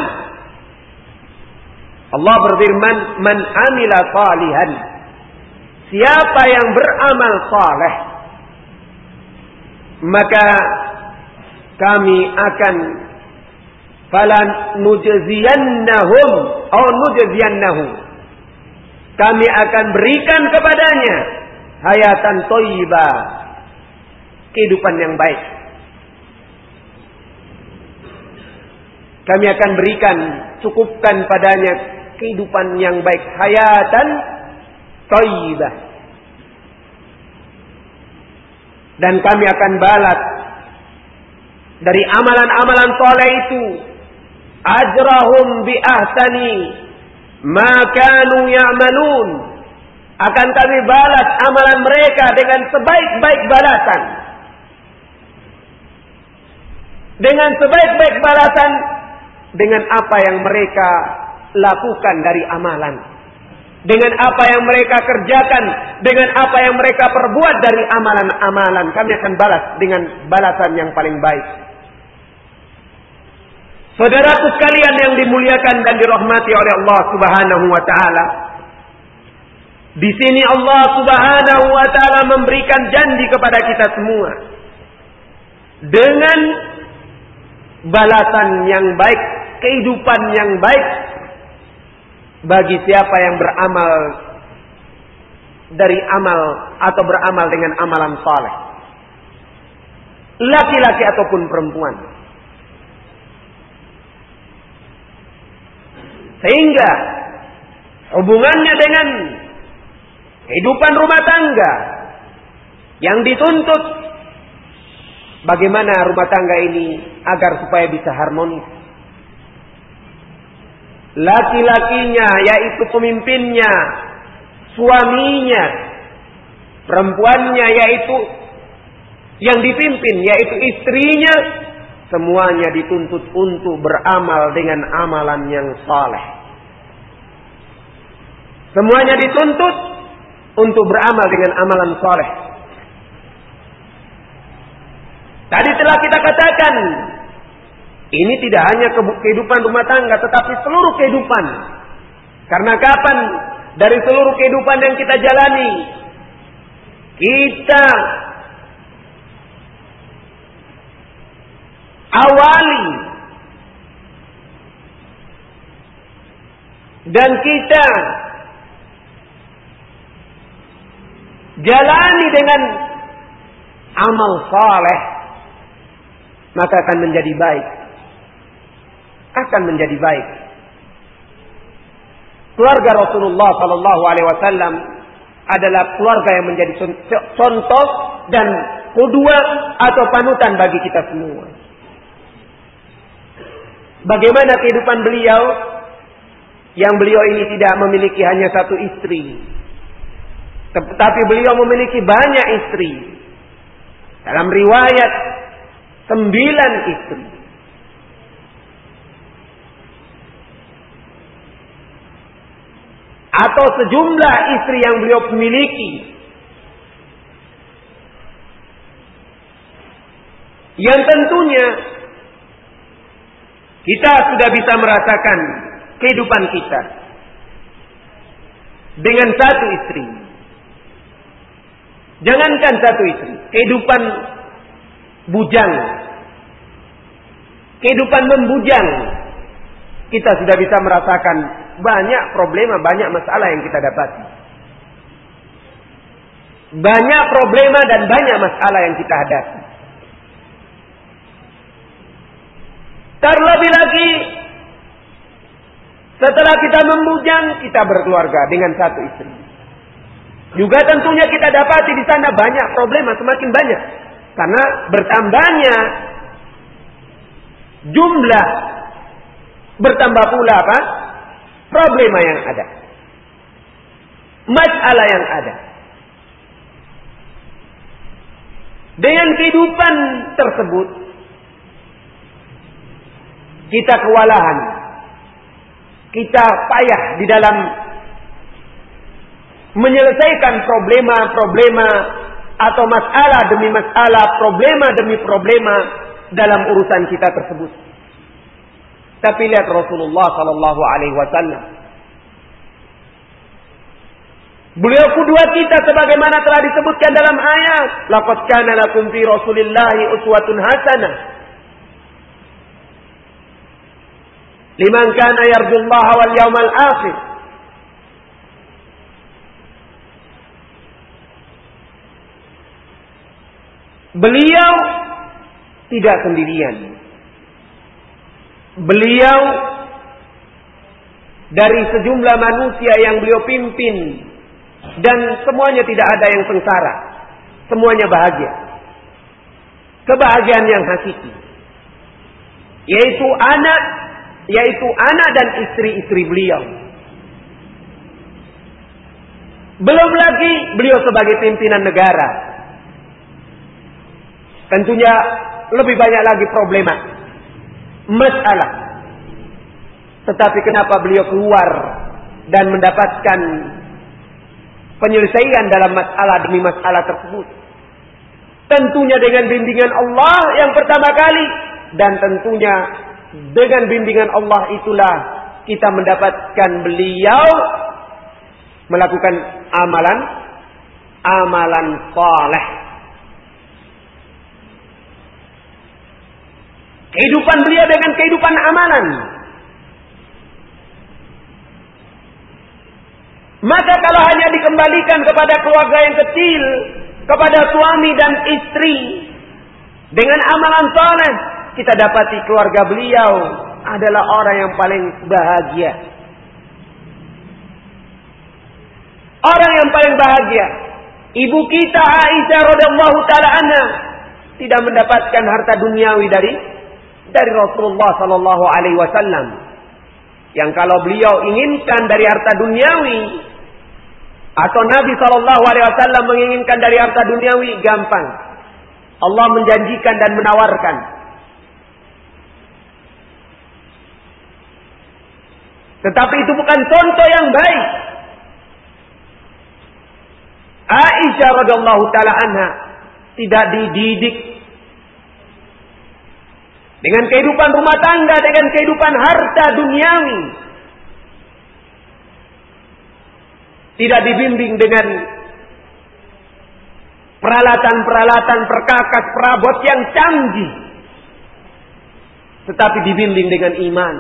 Allah berfirman, "Man amila salihan." Siapa yang beramal saleh, maka kami akan falan nujziyannahum atau nujziyannahum. Kami akan berikan kepadanya hayatan thayyibah, kehidupan yang baik. Kami akan berikan cukupkan padanya kehidupan yang baik hayatan thayyibah dan kami akan balas dari amalan-amalan soleh itu. Ajrahum bi ahsani ma kanu ya'malun. Akan kami balas amalan mereka dengan sebaik-baik balasan. Dengan sebaik-baik balasan dengan apa yang mereka lakukan dari amalan. Dengan apa yang mereka kerjakan, dengan apa yang mereka perbuat dari amalan-amalan, kami akan balas dengan balasan yang paling baik. Saudaraku sekalian yang dimuliakan dan dirahmati oleh Allah Subhanahu wa taala. Di sini Allah Subhanahu wa taala memberikan janji kepada kita semua dengan balasan yang baik, kehidupan yang baik bagi siapa yang beramal dari amal atau beramal dengan amalan saleh. Laki-laki ataupun perempuan. Sehingga hubungannya dengan kehidupan rumah tangga yang dituntut bagaimana rumah tangga ini agar supaya bisa harmonis laki-lakinya yaitu pemimpinnya, suaminya, perempuannya yaitu yang dipimpin yaitu istrinya, semuanya dituntut untuk beramal dengan amalan yang saleh. Semuanya dituntut untuk beramal dengan amalan saleh. Tadi telah kita katakan ini tidak hanya kehidupan rumah tangga, tetapi seluruh kehidupan. Karena kapan dari seluruh kehidupan yang kita jalani, kita awali dan kita jalani dengan amal saleh maka akan menjadi baik akan menjadi baik. Keluarga Rasulullah Sallallahu Alaihi Wasallam adalah keluarga yang menjadi contoh dan kedua atau panutan bagi kita semua. Bagaimana kehidupan beliau yang beliau ini tidak memiliki hanya satu istri. Tetapi beliau memiliki banyak istri. Dalam riwayat sembilan istri. Atau sejumlah istri yang beliau miliki yang tentunya kita sudah bisa merasakan kehidupan kita dengan satu istri. Jangankan satu istri, kehidupan bujang, kehidupan membujang, kita sudah bisa merasakan banyak problema, banyak masalah yang kita dapati. Banyak problema dan banyak masalah yang kita hadapi. Terlebih lagi setelah kita membujang, kita berkeluarga dengan satu istri. Juga tentunya kita dapati di sana banyak problema, semakin banyak. Karena bertambahnya jumlah bertambah pula apa? Problema yang ada. Masalah yang ada. Dengan kehidupan tersebut, kita kewalahan, kita payah di dalam menyelesaikan problema-problema atau masalah demi masalah, problema demi problema dalam urusan kita tersebut. Tapi lihat Rasulullah Sallallahu Alaihi Wasallam. Beliau kedua kita sebagaimana telah disebutkan dalam ayat, "Laqad kana lakum fi Rasulillahi uswatun hasanah." Liman kana yarjullaha wal yawmal akhir. Beliau tidak sendirian. Beliau dari sejumlah manusia yang beliau pimpin dan semuanya tidak ada yang sengsara. Semuanya bahagia. Kebahagiaan yang hakiki. Yaitu anak, yaitu anak dan istri-istri beliau. Belum lagi beliau sebagai pimpinan negara Tentunya lebih banyak lagi problema. Masalah. Tetapi kenapa beliau keluar dan mendapatkan penyelesaian dalam masalah demi masalah tersebut? Tentunya dengan bimbingan Allah yang pertama kali. Dan tentunya dengan bimbingan Allah itulah kita mendapatkan beliau melakukan amalan amalan saleh Kehidupan beliau dengan kehidupan amalan. Maka kalau hanya dikembalikan kepada keluarga yang kecil, kepada suami dan istri, dengan amalan soleh, kita dapati keluarga beliau adalah orang yang paling bahagia. Orang yang paling bahagia. Ibu kita Aisyah radhiyallahu taala tidak mendapatkan harta duniawi dari dari Rasulullah Sallallahu Alaihi Wasallam. Yang kalau beliau inginkan dari harta duniawi atau Nabi Sallallahu Alaihi Wasallam menginginkan dari harta duniawi gampang. Allah menjanjikan dan menawarkan. Tetapi itu bukan contoh yang baik. Aisyah radhiyallahu taala anha tidak dididik dengan kehidupan rumah tangga, dengan kehidupan harta duniawi. Tidak dibimbing dengan peralatan-peralatan perkakas perabot yang canggih. Tetapi dibimbing dengan iman.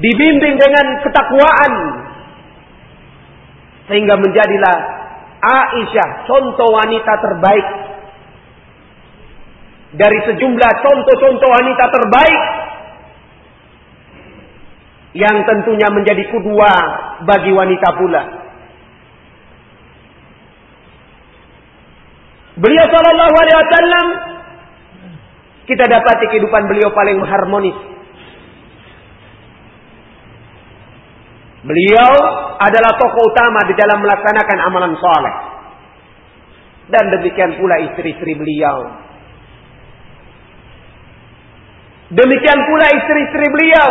Dibimbing dengan ketakwaan. Sehingga menjadilah Aisyah contoh wanita terbaik dari sejumlah contoh-contoh wanita terbaik yang tentunya menjadi kedua bagi wanita pula. Beliau Shallallahu Alaihi Wasallam kita dapati kehidupan beliau paling harmonis. Beliau adalah tokoh utama di dalam melaksanakan amalan soleh. Dan demikian pula istri-istri beliau Demikian pula istri-istri beliau.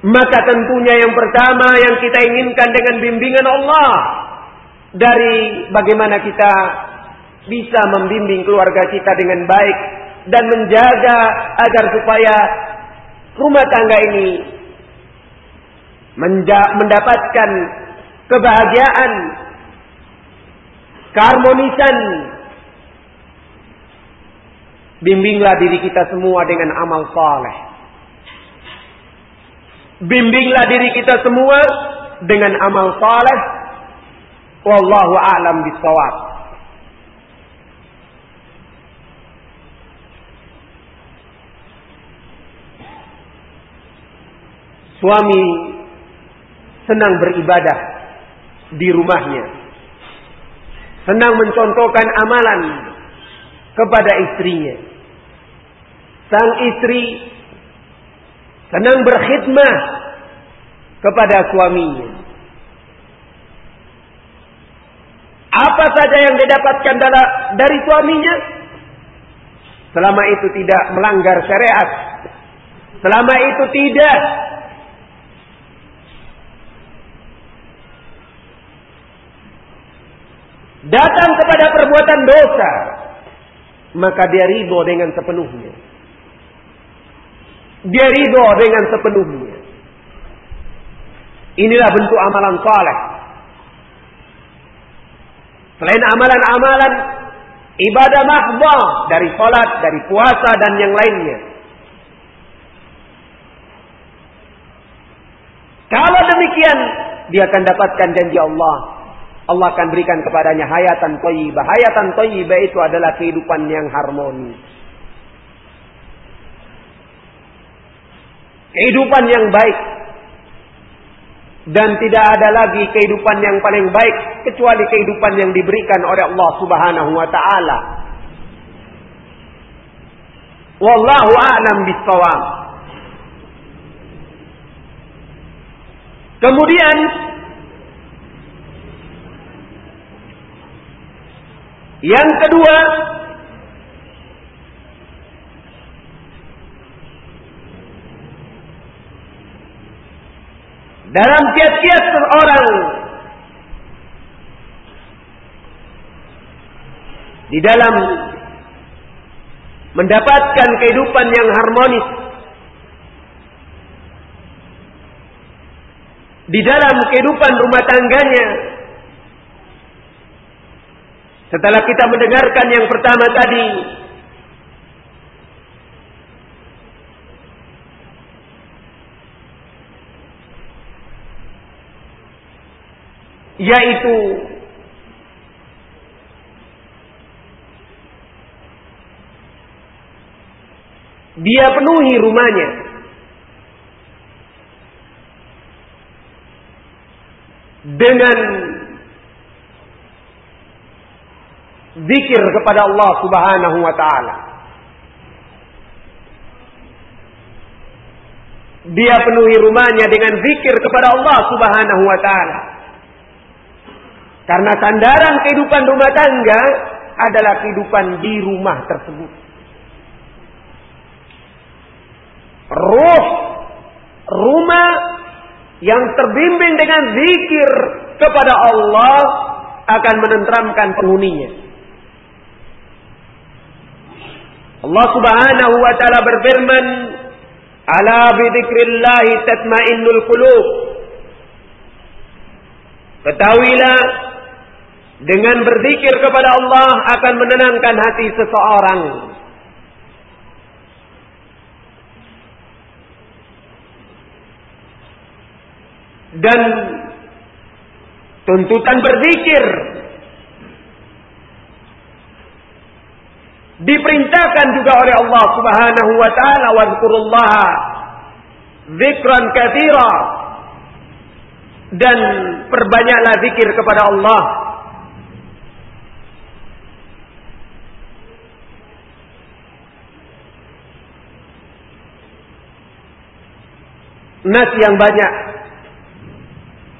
Maka tentunya yang pertama yang kita inginkan dengan bimbingan Allah dari bagaimana kita bisa membimbing keluarga kita dengan baik dan menjaga agar supaya rumah tangga ini mendapatkan kebahagiaan keharmonisan. Bimbinglah diri kita semua dengan amal saleh. Bimbinglah diri kita semua dengan amal saleh. Wallahu a'lam bisawab. Suami senang beribadah di rumahnya senang mencontohkan amalan kepada istrinya. Sang istri senang berkhidmah kepada suaminya. Apa saja yang didapatkan dari suaminya selama itu tidak melanggar syariat, selama itu tidak datang kepada perbuatan dosa, maka dia ridho dengan sepenuhnya. Dia ridho dengan sepenuhnya. Inilah bentuk amalan saleh. Selain amalan-amalan ibadah mahdoh dari salat, dari puasa dan yang lainnya. Kalau demikian, dia akan dapatkan janji Allah Allah akan berikan kepadanya hayatan toyibah. Hayatan toyibah itu adalah kehidupan yang harmoni. Kehidupan yang baik. Dan tidak ada lagi kehidupan yang paling baik kecuali kehidupan yang diberikan oleh Allah Subhanahu wa taala. Wallahu a'lam bissawab. Kemudian Yang kedua, dalam kiat-kiat seorang di dalam mendapatkan kehidupan yang harmonis di dalam kehidupan rumah tangganya setelah kita mendengarkan yang pertama tadi, yaitu dia penuhi rumahnya. Dengan zikir kepada Allah Subhanahu wa taala. Dia penuhi rumahnya dengan zikir kepada Allah Subhanahu wa taala. Karena sandaran kehidupan rumah tangga adalah kehidupan di rumah tersebut. Ruh rumah yang terbimbing dengan zikir kepada Allah akan menenteramkan penghuninya. Allah Subhanahu wa taala berfirman, "Ala bi dzikrillah tatmainnul qulub." Ketahuilah dengan berzikir kepada Allah akan menenangkan hati seseorang. Dan tuntutan berzikir Diperintahkan juga oleh Allah Subhanahu wa taala wadhkurullah dzikran katsira dan perbanyaklah zikir kepada Allah. Nas yang banyak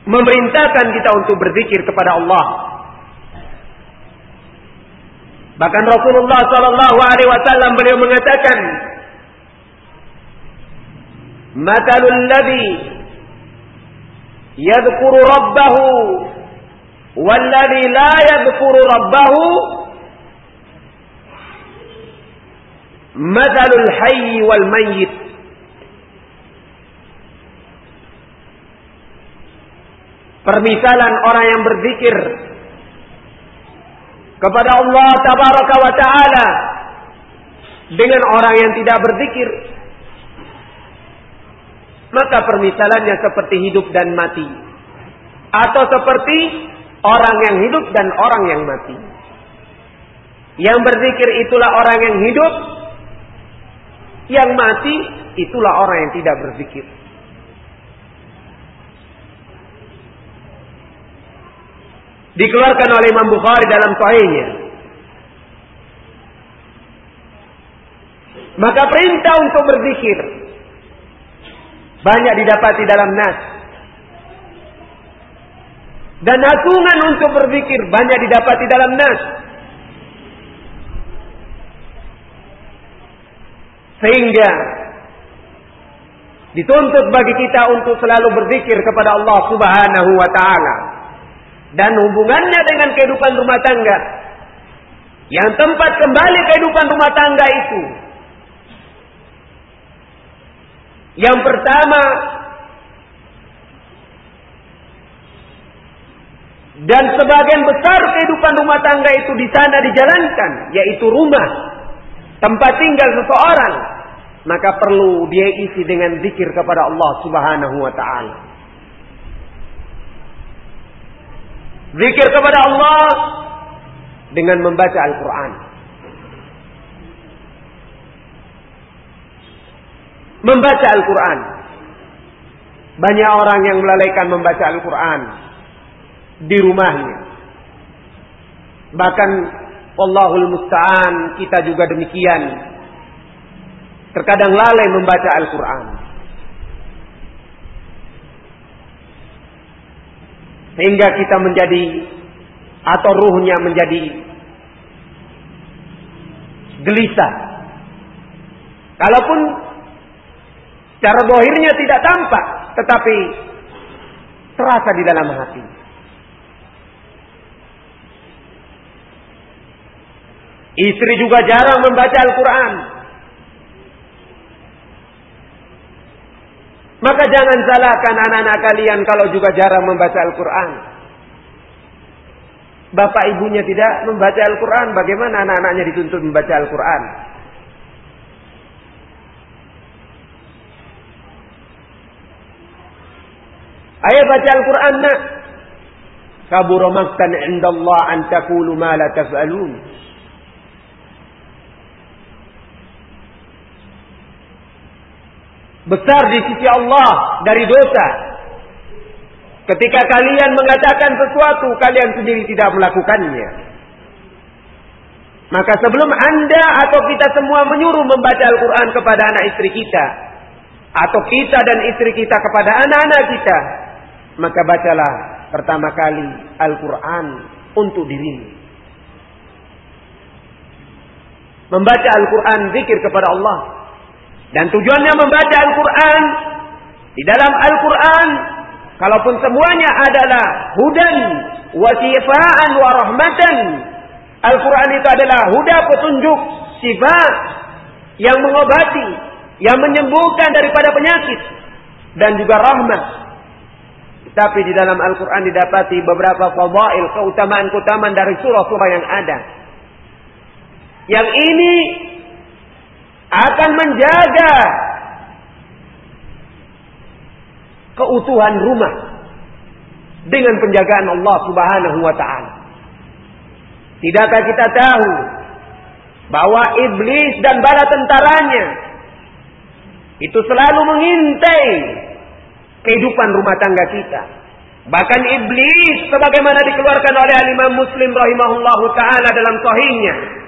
memerintahkan kita untuk berzikir kepada Allah. Bahkan Rasulullah sallallahu alaihi wasallam beliau mengatakan, "Matalul ladzi yadhkuru rabbahu walladzi la yadhkuru rabbahu matalul hayy wal mayyit." Permisalan orang yang berzikir kepada Allah tabaraka wa taala dengan orang yang tidak berzikir maka permisalannya seperti hidup dan mati atau seperti orang yang hidup dan orang yang mati. Yang berzikir itulah orang yang hidup yang mati itulah orang yang tidak berzikir Dikeluarkan oleh Imam Bukhari dalam sahihnya. Maka perintah untuk berzikir banyak didapati dalam nas. Dan hatungan untuk berzikir banyak didapati dalam nas. Sehingga dituntut bagi kita untuk selalu berzikir kepada Allah Subhanahu wa taala. Dan hubungannya dengan kehidupan rumah tangga. Yang tempat kembali kehidupan rumah tangga itu. Yang pertama Dan sebagian besar kehidupan rumah tangga itu di sana dijalankan, yaitu rumah, tempat tinggal seseorang. Maka perlu dia isi dengan zikir kepada Allah Subhanahu wa taala. Zikir kepada Allah dengan membaca Al-Qur'an. Membaca Al-Qur'an. Banyak orang yang melalaikan membaca Al-Qur'an di rumahnya. Bahkan Allahul Musta'an kita juga demikian. Terkadang lalai membaca Al-Quran. Sehingga kita menjadi atau ruhnya menjadi gelisah. Kalaupun cara dohirnya tidak tampak, tetapi terasa di dalam hati. Istri juga jarang membaca Al-Quran. Maka jangan salahkan anak-anak kalian kalau juga jarang membaca Al-Quran. Bapak ibunya tidak membaca Al-Quran. Bagaimana anak-anaknya dituntut membaca Al-Quran? Ayo baca Al-Quran nak. Kabura maktan indallah an takulu ma la taf'alun. Besar di sisi Allah dari dosa. Ketika kalian mengatakan sesuatu, kalian sendiri tidak melakukannya. Maka sebelum anda atau kita semua menyuruh membaca Al-Quran kepada anak istri kita. Atau kita dan istri kita kepada anak-anak kita. Maka bacalah pertama kali Al-Quran untuk dirimu. Membaca Al-Quran zikir kepada Allah dan tujuannya membaca Al-Quran. Di dalam Al-Quran. Kalaupun semuanya adalah hudan. Wasifaan wa rahmatan. Al-Quran itu adalah huda petunjuk. Sifat. Yang mengobati. Yang menyembuhkan daripada penyakit. Dan juga rahmat. Tapi di dalam Al-Quran didapati beberapa fadail, keutamaan-keutamaan dari surah-surah yang ada. Yang ini akan menjaga keutuhan rumah dengan penjagaan Allah Subhanahu wa taala. Tidakkah kita tahu bahwa iblis dan bala tentaranya itu selalu mengintai kehidupan rumah tangga kita. Bahkan iblis sebagaimana dikeluarkan oleh Imam Muslim rahimahullahu taala dalam sahihnya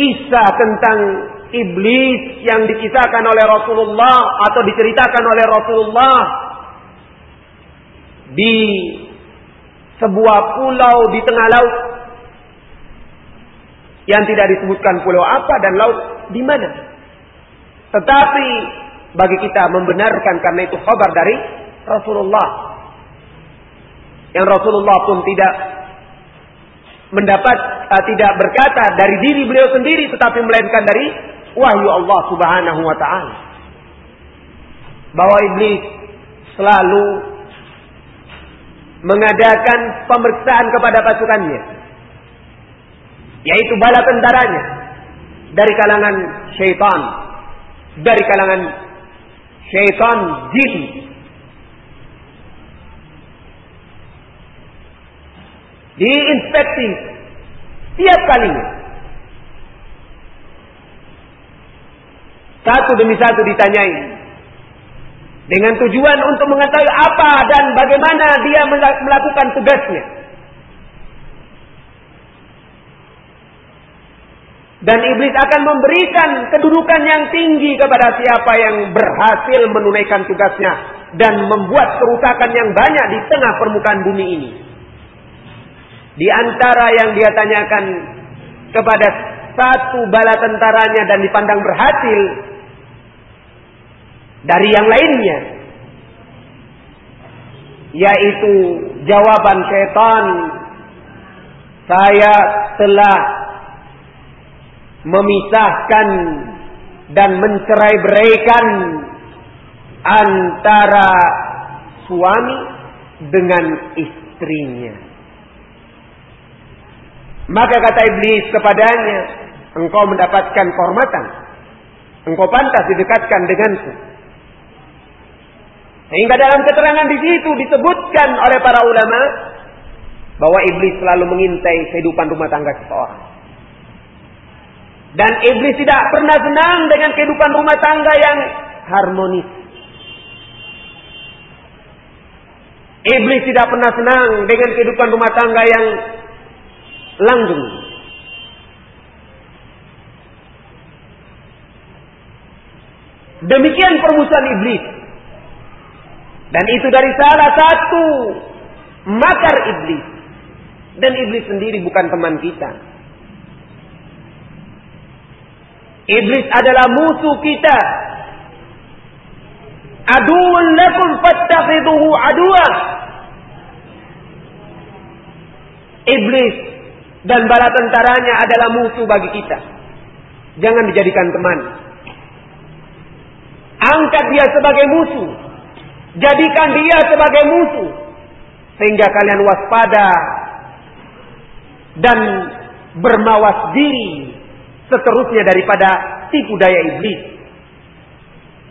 kisah tentang iblis yang dikisahkan oleh Rasulullah atau diceritakan oleh Rasulullah di sebuah pulau di tengah laut yang tidak disebutkan pulau apa dan laut di mana. Tetapi bagi kita membenarkan karena itu kabar dari Rasulullah. Yang Rasulullah pun tidak mendapat uh, tidak berkata dari diri beliau sendiri tetapi melainkan dari wahyu Allah Subhanahu wa taala. Bahwa iblis selalu mengadakan pemeriksaan kepada pasukannya yaitu bala tentaranya dari kalangan syaitan dari kalangan syaitan jin diinspeksi tiap kalinya. Satu demi satu ditanyai. Dengan tujuan untuk mengetahui apa dan bagaimana dia melakukan tugasnya. Dan iblis akan memberikan kedudukan yang tinggi kepada siapa yang berhasil menunaikan tugasnya dan membuat kerusakan yang banyak di tengah permukaan bumi ini. Di antara yang dia tanyakan kepada satu bala tentaranya dan dipandang berhasil dari yang lainnya yaitu jawaban setan saya telah memisahkan dan mencerai-beraikan antara suami dengan istrinya. Maka kata iblis kepadanya, engkau mendapatkan kehormatan. Engkau pantas didekatkan denganku. Sehingga dalam keterangan di situ disebutkan oleh para ulama bahwa iblis selalu mengintai kehidupan rumah tangga seseorang. Dan iblis tidak pernah senang dengan kehidupan rumah tangga yang harmonis. Iblis tidak pernah senang dengan kehidupan rumah tangga yang langgeng. Demikian permusuhan iblis. Dan itu dari salah satu makar iblis. Dan iblis sendiri bukan teman kita. Iblis adalah musuh kita. Aduun lakum fattakhiduhu adua. Iblis dan bala tentaranya adalah musuh bagi kita. Jangan dijadikan teman. Angkat dia sebagai musuh. Jadikan dia sebagai musuh. Sehingga kalian waspada dan bermawas diri seterusnya daripada tipu daya iblis.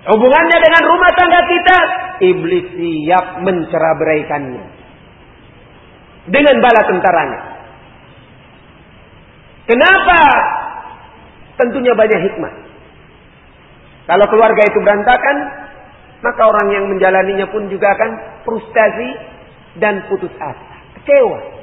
Hubungannya dengan rumah tangga kita, iblis siap mencerabaikannya dengan bala tentaranya. Kenapa? Tentunya banyak hikmah. Kalau keluarga itu berantakan, maka orang yang menjalaninya pun juga akan frustasi dan putus asa, kecewa.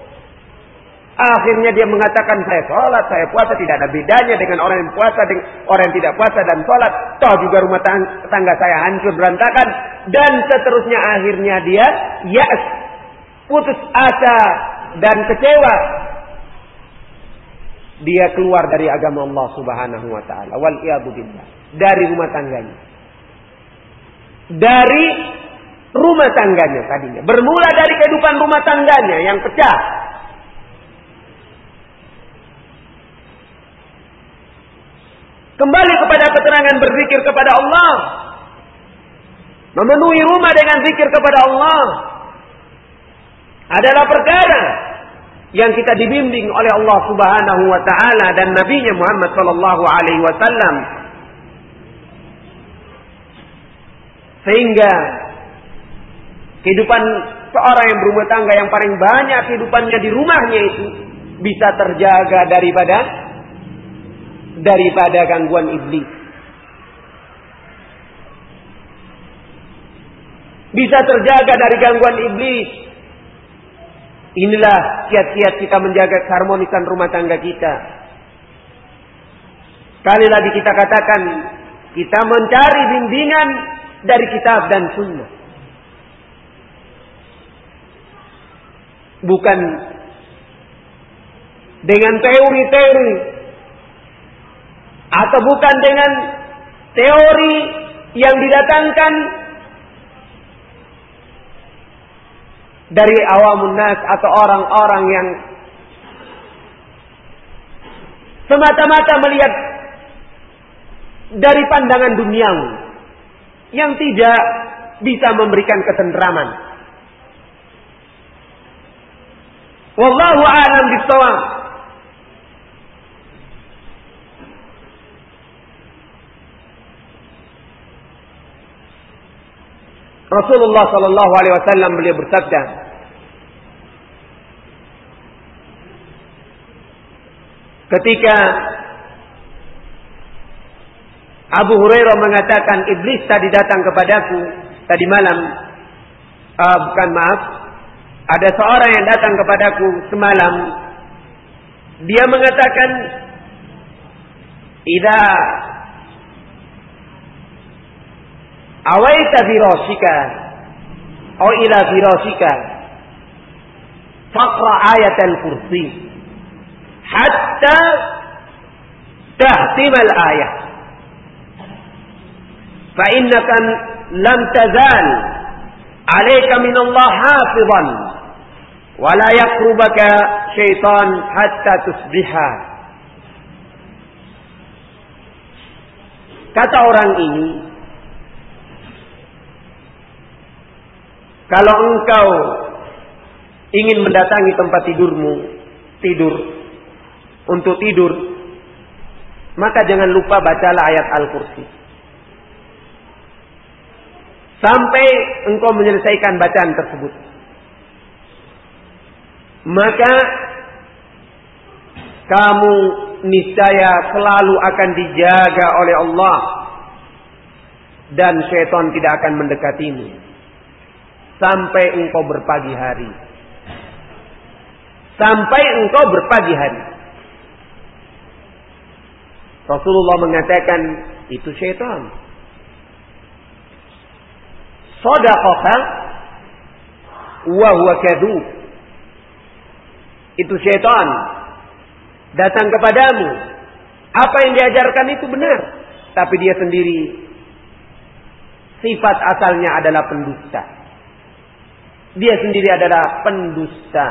Akhirnya dia mengatakan saya sholat, saya puasa tidak ada bedanya dengan orang yang puasa dengan orang yang tidak puasa dan sholat. Toh juga rumah tangga saya hancur berantakan dan seterusnya akhirnya dia yas, putus asa dan kecewa. Dia keluar dari agama Allah Subhanahu wa taala. Wal billah. Dari rumah tangganya. Dari rumah tangganya tadinya. Bermula dari kehidupan rumah tangganya yang pecah Kembali kepada keterangan berzikir kepada Allah. Memenuhi rumah dengan zikir kepada Allah. Adalah perkara yang kita dibimbing oleh Allah Subhanahu wa taala dan nabinya Muhammad sallallahu alaihi wasallam. Sehingga kehidupan seorang yang berumah tangga yang paling banyak kehidupannya di rumahnya itu bisa terjaga daripada daripada gangguan iblis. Bisa terjaga dari gangguan iblis. Inilah kiat-kiat kita menjaga keharmonisan rumah tangga kita. Sekali lagi kita katakan, kita mencari bimbingan dari kitab dan sunnah. Bukan dengan teori-teori atau bukan dengan teori yang didatangkan dari awamun nas atau orang-orang yang semata-mata melihat dari pandangan duniawi yang tidak bisa memberikan ketentraman. Wallahu a'lam bishawab. Rasulullah Shallallahu Alaihi Wasallam beliau bersabda, ketika Abu Hurairah mengatakan iblis tadi datang kepadaku tadi malam, uh, bukan maaf, ada seorang yang datang kepadaku semalam. Dia mengatakan, "Ida awaita firashika atau ila firasika? Faqra ayat al-kursi hatta tahtimal ayat fa innaka lam tazal. Alayka min Allah hafizan. Wa la syaitan hatta tusbiha. Kata orang ini Kalau engkau ingin mendatangi tempat tidurmu, tidur untuk tidur, maka jangan lupa bacalah ayat Al-Kursi. Sampai engkau menyelesaikan bacaan tersebut. Maka kamu niscaya selalu akan dijaga oleh Allah dan syaitan tidak akan mendekatimu sampai engkau berpagi hari. Sampai engkau berpagi hari. Rasulullah mengatakan itu syaitan. Sadaqaka wa huwa. Itu syaitan datang kepadamu. Apa yang diajarkan itu benar, tapi dia sendiri sifat asalnya adalah pendusta. Dia sendiri adalah pendusta.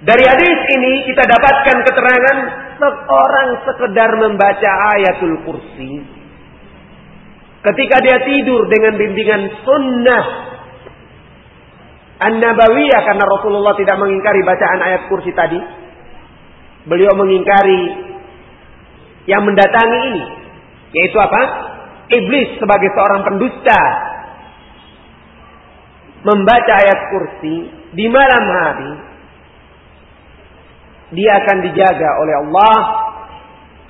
Dari hadis ini kita dapatkan keterangan seorang sekedar membaca ayatul kursi. Ketika dia tidur dengan bimbingan sunnah An-Nabawiyah karena Rasulullah tidak mengingkari bacaan ayat kursi tadi. Beliau mengingkari yang mendatangi ini. Yaitu apa? Iblis sebagai seorang pendusta membaca ayat kursi di malam hari, dia akan dijaga oleh Allah,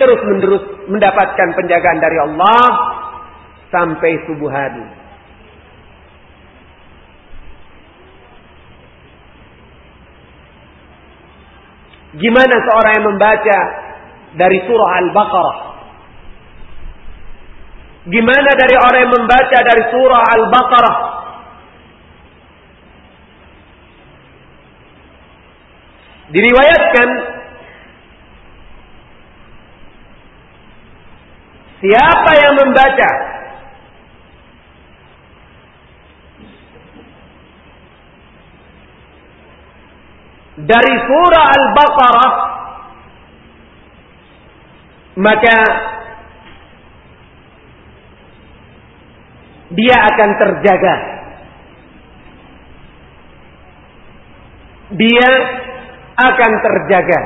terus menerus mendapatkan penjagaan dari Allah sampai subuh hari. Gimana seorang yang membaca dari surah Al-Baqarah? Gimana dari orang yang membaca dari surah Al-Baqarah Diriwayatkan siapa yang membaca dari surah Al-Baqarah maka dia akan terjaga. Dia akan terjaga.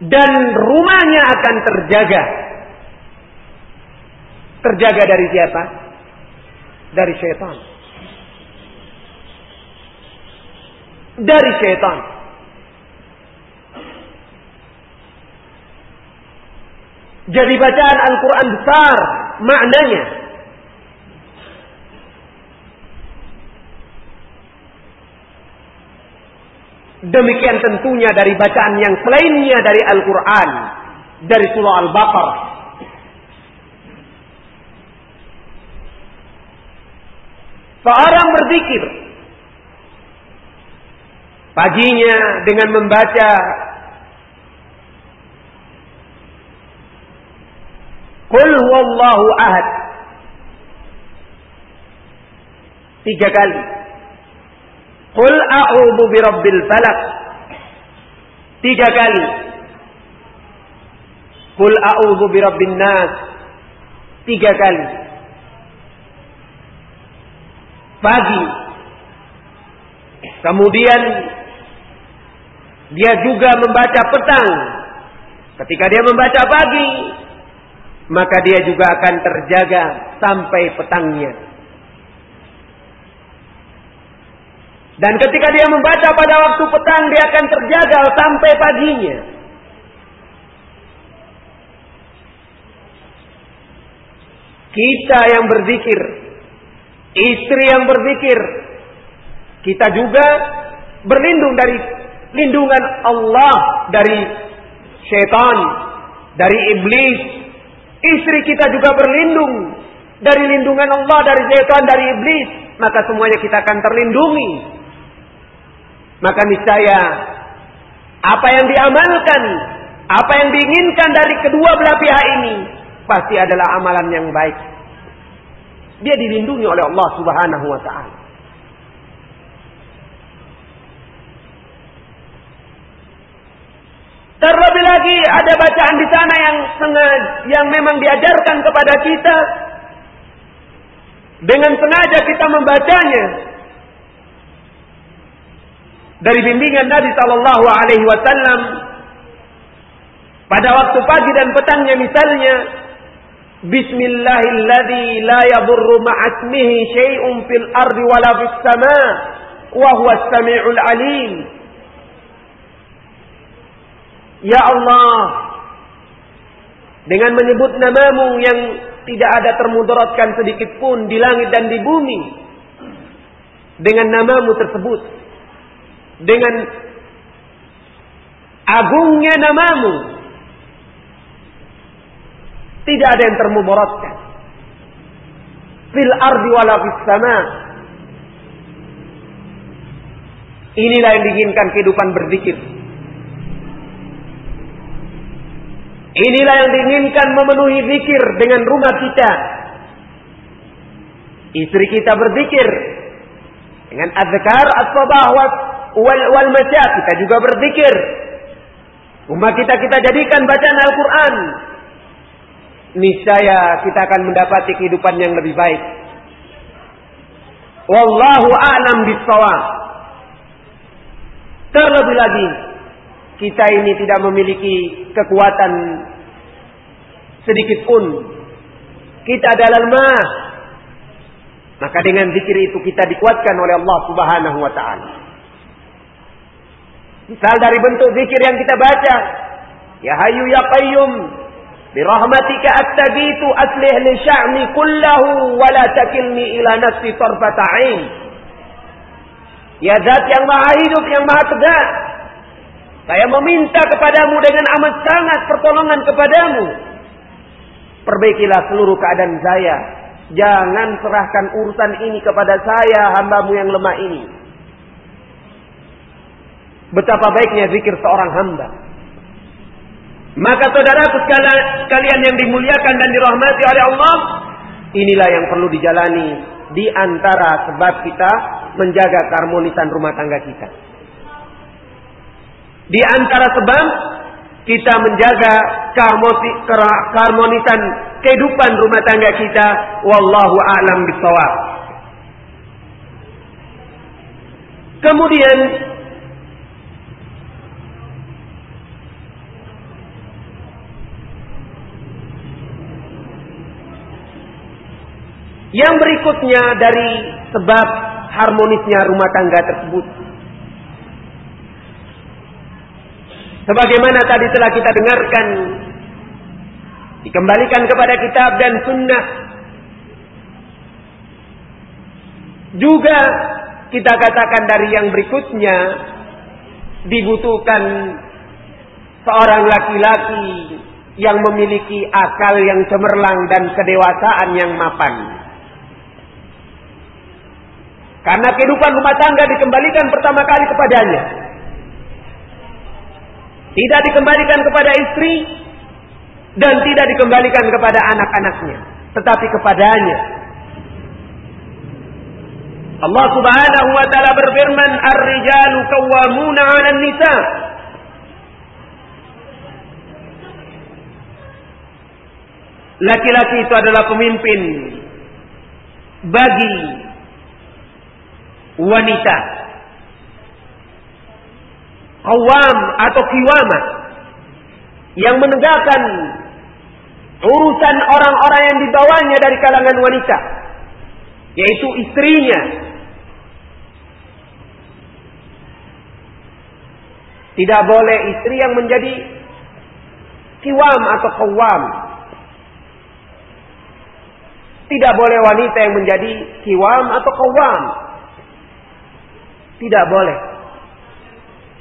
Dan rumahnya akan terjaga. Terjaga dari siapa? Dari syaitan. Dari syaitan. Jadi bacaan Al-Quran besar maknanya. Demikian tentunya dari bacaan yang selainnya dari Al-Quran. Dari surah Al-Baqarah. Seorang berzikir. Paginya dengan membaca Qul huwallahu ahad. Tiga kali. Qul a'udhu birabbil falak. Tiga kali. Qul a'udhu birabbin nas. Tiga kali. Pagi. Kemudian dia juga membaca petang. Ketika dia membaca pagi, maka dia juga akan terjaga sampai petangnya. Dan ketika dia membaca pada waktu petang, dia akan terjaga sampai paginya. Kita yang berzikir, istri yang berzikir, kita juga berlindung dari lindungan Allah dari syaitan, dari iblis, Istri kita juga berlindung dari lindungan Allah, dari setan, dari iblis. Maka semuanya kita akan terlindungi. Maka niscaya apa yang diamalkan, apa yang diinginkan dari kedua belah pihak ini pasti adalah amalan yang baik. Dia dilindungi oleh Allah Subhanahu wa taala. Terlebih lagi ada bacaan di sana yang sengaja, yang memang diajarkan kepada kita dengan sengaja kita membacanya dari bimbingan Nabi Shallallahu Alaihi Wasallam pada waktu pagi dan petangnya misalnya Bismillahilladzi la yadurru ma'asmihi syai'un fil ardi wala fis sama' wa huwa as-sami'ul alim Ya Allah, dengan menyebut namamu yang tidak ada termudaratkan sedikit pun di langit dan di bumi. Dengan namamu tersebut. Dengan agungnya namamu. Tidak ada yang termudaratkan. Fil ardi wala sama. Inilah yang diinginkan kehidupan berzikir. Inilah yang diinginkan memenuhi zikir dengan rumah kita. Istri kita berzikir dengan azkar as-sabah wal wal masya kita juga berzikir. Rumah kita kita jadikan bacaan Al-Qur'an. Niscaya kita akan mendapati kehidupan yang lebih baik. Wallahu a'lam bissawab. Terlebih lagi kita ini tidak memiliki kekuatan sedikit pun. Kita adalah lemah. Maka dengan zikir itu kita dikuatkan oleh Allah Subhanahu wa taala. Misal dari bentuk zikir yang kita baca, Ya Hayyu Ya Qayyum, birahmatika astaghitsu aslih li sya'ni kullahu wa la takilni ila nafsi tarfata ain. Ya Zat yang Maha Hidup, yang Maha Tegak, saya meminta kepadamu dengan amat sangat pertolongan kepadamu. Perbaikilah seluruh keadaan saya. Jangan serahkan urusan ini kepada saya, hambamu yang lemah ini. Betapa baiknya zikir seorang hamba. Maka saudara sekalian yang dimuliakan dan dirahmati oleh Allah, inilah yang perlu dijalani di antara sebab kita menjaga keharmonisan rumah tangga kita. Di antara sebab kita menjaga keharmonisan kehidupan rumah tangga kita. Wallahu a'lam bishawab. Kemudian yang berikutnya dari sebab harmonisnya rumah tangga tersebut Sebagaimana tadi telah kita dengarkan. Dikembalikan kepada kitab dan sunnah. Juga kita katakan dari yang berikutnya. Dibutuhkan seorang laki-laki yang memiliki akal yang cemerlang dan kedewasaan yang mapan. Karena kehidupan rumah tangga dikembalikan pertama kali kepadanya. Tidak dikembalikan kepada istri dan tidak dikembalikan kepada anak-anaknya, tetapi kepadanya. Allah Subhanahu wa taala berfirman, "Ar-rijalu qawwamuna 'alan nisa." Laki-laki itu adalah pemimpin bagi wanita. Qawam atau kiwama. Yang menegakkan urusan orang-orang yang dibawanya dari kalangan wanita. Yaitu istrinya. Tidak boleh istri yang menjadi kiwam atau kawam tidak boleh wanita yang menjadi kiwam atau kawam tidak boleh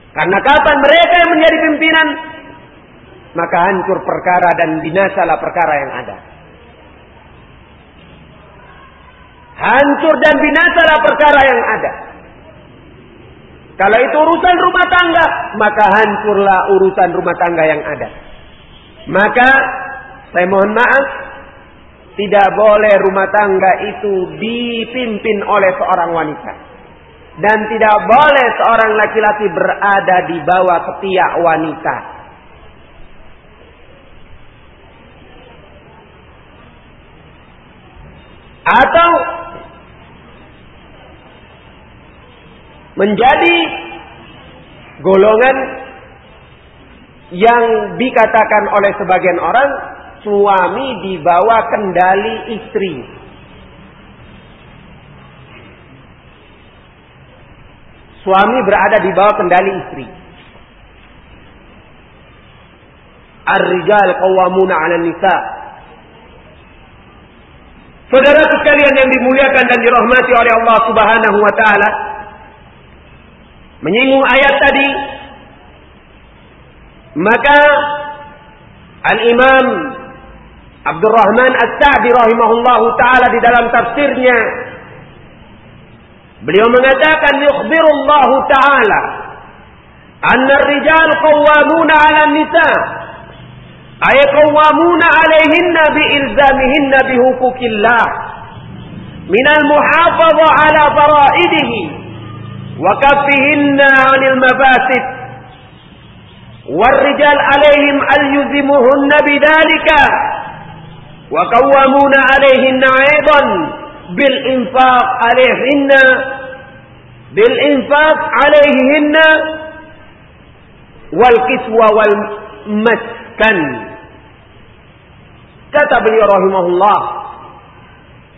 karena kapan mereka yang menjadi pimpinan, maka hancur perkara dan binasalah perkara yang ada. Hancur dan binasalah perkara yang ada. Kalau itu urusan rumah tangga, maka hancurlah urusan rumah tangga yang ada. Maka saya mohon maaf, tidak boleh rumah tangga itu dipimpin oleh seorang wanita. Dan tidak boleh seorang laki-laki berada di bawah ketiak wanita. Atau menjadi golongan yang dikatakan oleh sebagian orang suami di bawah kendali istri. Suami berada di bawah kendali istri. Ar-rijal qawwamuna 'ala nisa. Saudara sekalian yang dimuliakan dan dirahmati oleh Allah Subhanahu wa taala, menyinggung ayat tadi, maka Al-Imam Abdurrahman As-Sa'di rahimahullahu taala di dalam tafsirnya beliau mengatakan yukhbirullahu taala anna ar-rijal qawwamuna 'ala an-nisa ay qawwamuna 'alayhinna bi ilzamihinna bi huquqillah min al-muhafadha 'ala fara'idihi wa kaffihinna 'anil mafasid والرجال عليهم أن يلزموهن بذلك وقومون عليهن أيضا bil infaq alaihinna bil infaq alaihinna wal kiswa wal maskan kata beliau rahimahullah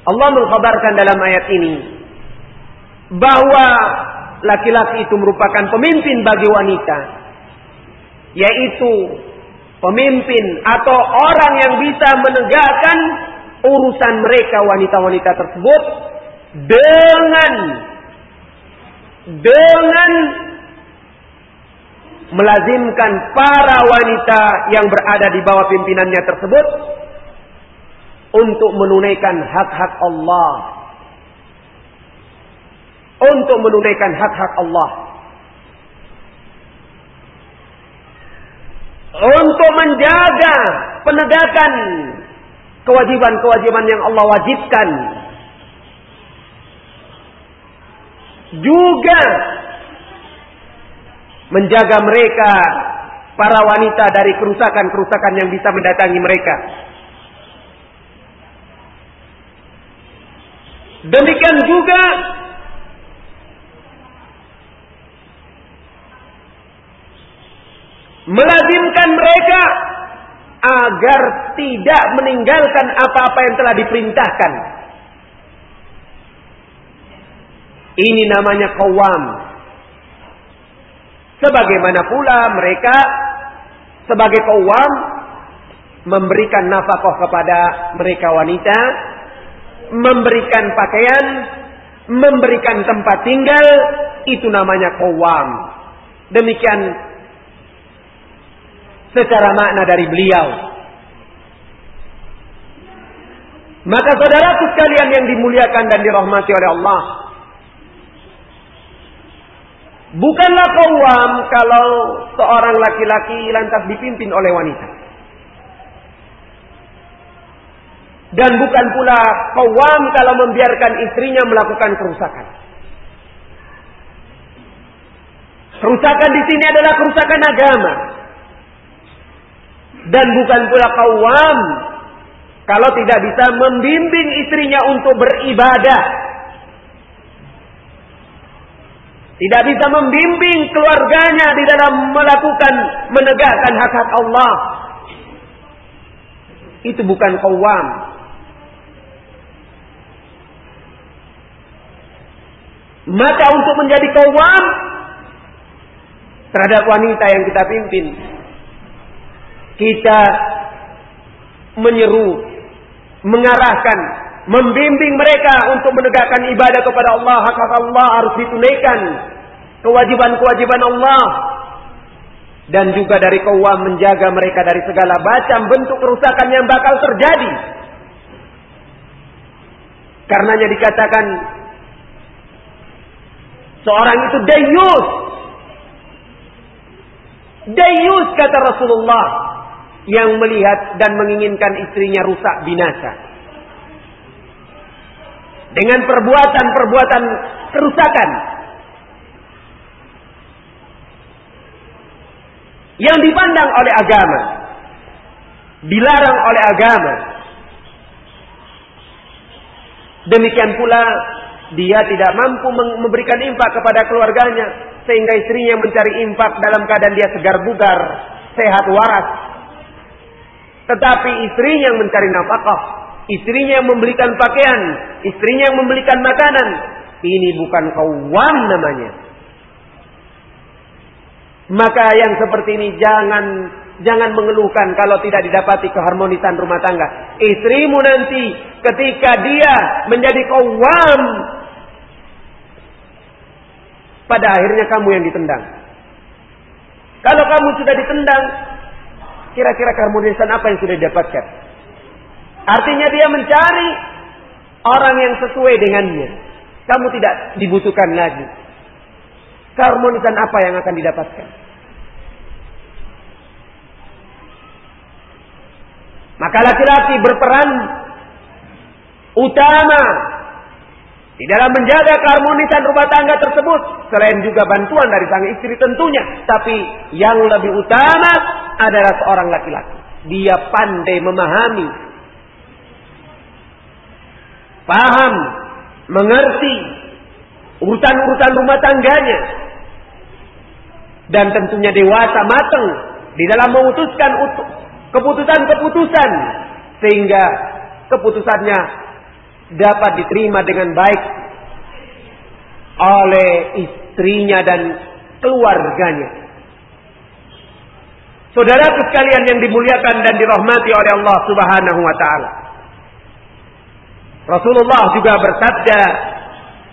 Allah mengkhabarkan dalam ayat ini bahwa laki-laki itu merupakan pemimpin bagi wanita yaitu pemimpin atau orang yang bisa menegakkan urusan mereka wanita-wanita tersebut dengan dengan melazimkan para wanita yang berada di bawah pimpinannya tersebut untuk menunaikan hak-hak Allah. Untuk menunaikan hak-hak Allah. Untuk menjaga penegakan kewajiban-kewajiban yang Allah wajibkan. Juga menjaga mereka para wanita dari kerusakan-kerusakan yang bisa mendatangi mereka. Demikian juga melazimkan mereka agar tidak meninggalkan apa-apa yang telah diperintahkan. Ini namanya kawam. Sebagaimana pula mereka sebagai kawam memberikan nafkah kepada mereka wanita, memberikan pakaian, memberikan tempat tinggal, itu namanya kawam. Demikian secara makna dari beliau. Maka saudaraku sekalian yang dimuliakan dan dirahmati oleh Allah. Bukanlah kawam kalau seorang laki-laki lantas dipimpin oleh wanita. Dan bukan pula kawam kalau membiarkan istrinya melakukan kerusakan. Kerusakan di sini adalah kerusakan agama dan bukan pula kawam kalau tidak bisa membimbing istrinya untuk beribadah. Tidak bisa membimbing keluarganya di dalam melakukan menegakkan hak-hak Allah. Itu bukan kawam. Maka untuk menjadi kawam terhadap wanita yang kita pimpin, kita menyeru, mengarahkan, membimbing mereka untuk menegakkan ibadah kepada Allah, hak Allah harus ditunaikan, kewajiban-kewajiban Allah dan juga dari kawam menjaga mereka dari segala macam bentuk kerusakan yang bakal terjadi. Karenanya dikatakan seorang itu dayus. Dayus kata Rasulullah yang melihat dan menginginkan istrinya rusak binasa. Dengan perbuatan-perbuatan kerusakan yang dipandang oleh agama, dilarang oleh agama. Demikian pula dia tidak mampu memberikan infak kepada keluarganya sehingga istrinya mencari infak dalam keadaan dia segar bugar, sehat waras. Tetapi istrinya yang mencari nafkah, istrinya yang membelikan pakaian, istrinya yang membelikan makanan. Ini bukan kawam namanya. Maka yang seperti ini jangan jangan mengeluhkan kalau tidak didapati keharmonisan rumah tangga. Istrimu nanti ketika dia menjadi kawam pada akhirnya kamu yang ditendang. Kalau kamu sudah ditendang, kira-kira keharmonisan apa yang sudah didapatkan? Artinya dia mencari orang yang sesuai dengannya. Kamu tidak dibutuhkan lagi. Keharmonisan apa yang akan didapatkan? Maka laki-laki berperan utama di dalam menjaga keharmonisan rumah tangga tersebut. Selain juga bantuan dari sang istri tentunya. Tapi yang lebih utama adalah seorang laki-laki. Dia pandai memahami. Paham. Mengerti. Urutan-urutan rumah tangganya. Dan tentunya dewasa matang. Di dalam memutuskan keputusan-keputusan sehingga keputusannya dapat diterima dengan baik oleh istrinya dan keluarganya. Saudara sekalian yang dimuliakan dan dirahmati oleh Allah Subhanahu wa taala. Rasulullah juga bersabda,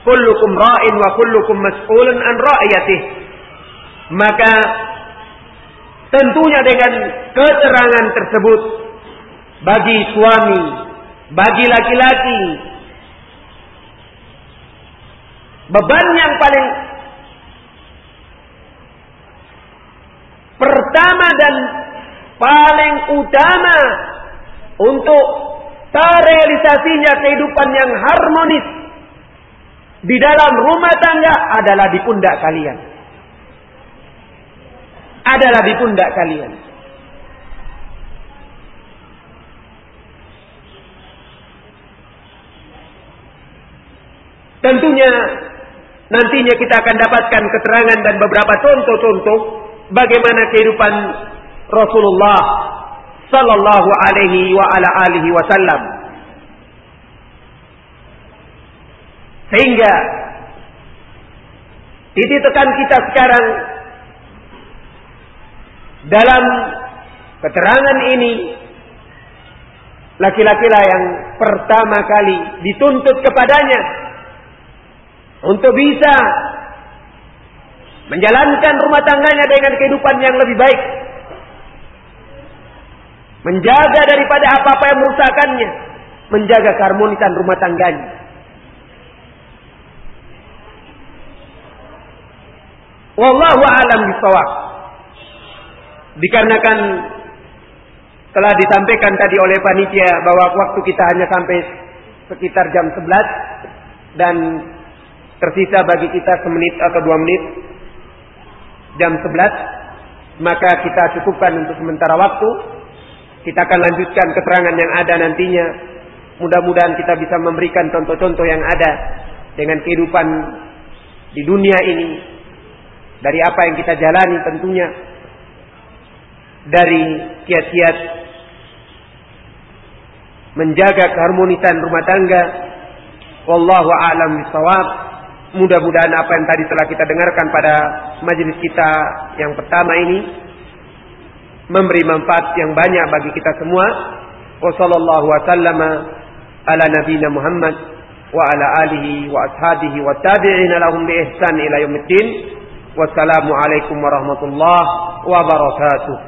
"Kullukum ra'in wa kullukum mas'ulun an ra'iyatih." Maka Tentunya dengan keterangan tersebut bagi suami, bagi laki-laki beban yang paling pertama dan paling utama untuk terrealisasinya kehidupan yang harmonis di dalam rumah tangga adalah di pundak kalian adalah di pundak kalian. Tentunya nantinya kita akan dapatkan keterangan dan beberapa contoh-contoh bagaimana kehidupan Rasulullah sallallahu alaihi wa ala alihi wasallam. Sehingga titik tekan kita sekarang dalam keterangan ini laki-laki lah yang pertama kali dituntut kepadanya untuk bisa menjalankan rumah tangganya dengan kehidupan yang lebih baik. Menjaga daripada apa-apa yang merusakkannya. Menjaga keharmonisan rumah tangganya. Wallahu a'lam bishawab. Dikarenakan telah disampaikan tadi oleh panitia bahwa waktu kita hanya sampai sekitar jam 11 dan tersisa bagi kita semenit atau dua menit. Jam 11 maka kita cukupkan untuk sementara waktu. Kita akan lanjutkan keterangan yang ada nantinya. Mudah-mudahan kita bisa memberikan contoh-contoh yang ada dengan kehidupan di dunia ini. Dari apa yang kita jalani tentunya. Dari kiat-kiat menjaga keharmonisan rumah tangga. Wallahu a'lam bishawab. Mudah-mudahan apa yang tadi telah kita dengarkan pada majelis kita yang pertama ini memberi manfaat yang banyak bagi kita semua. Wassallallahu wasallama ala nabiyina Muhammad wa ala alihi wa ashabihi wa tabi'ina lahum bi ihsan ila yaumiddin. Wassalamualaikum warahmatullahi wabarakatuh.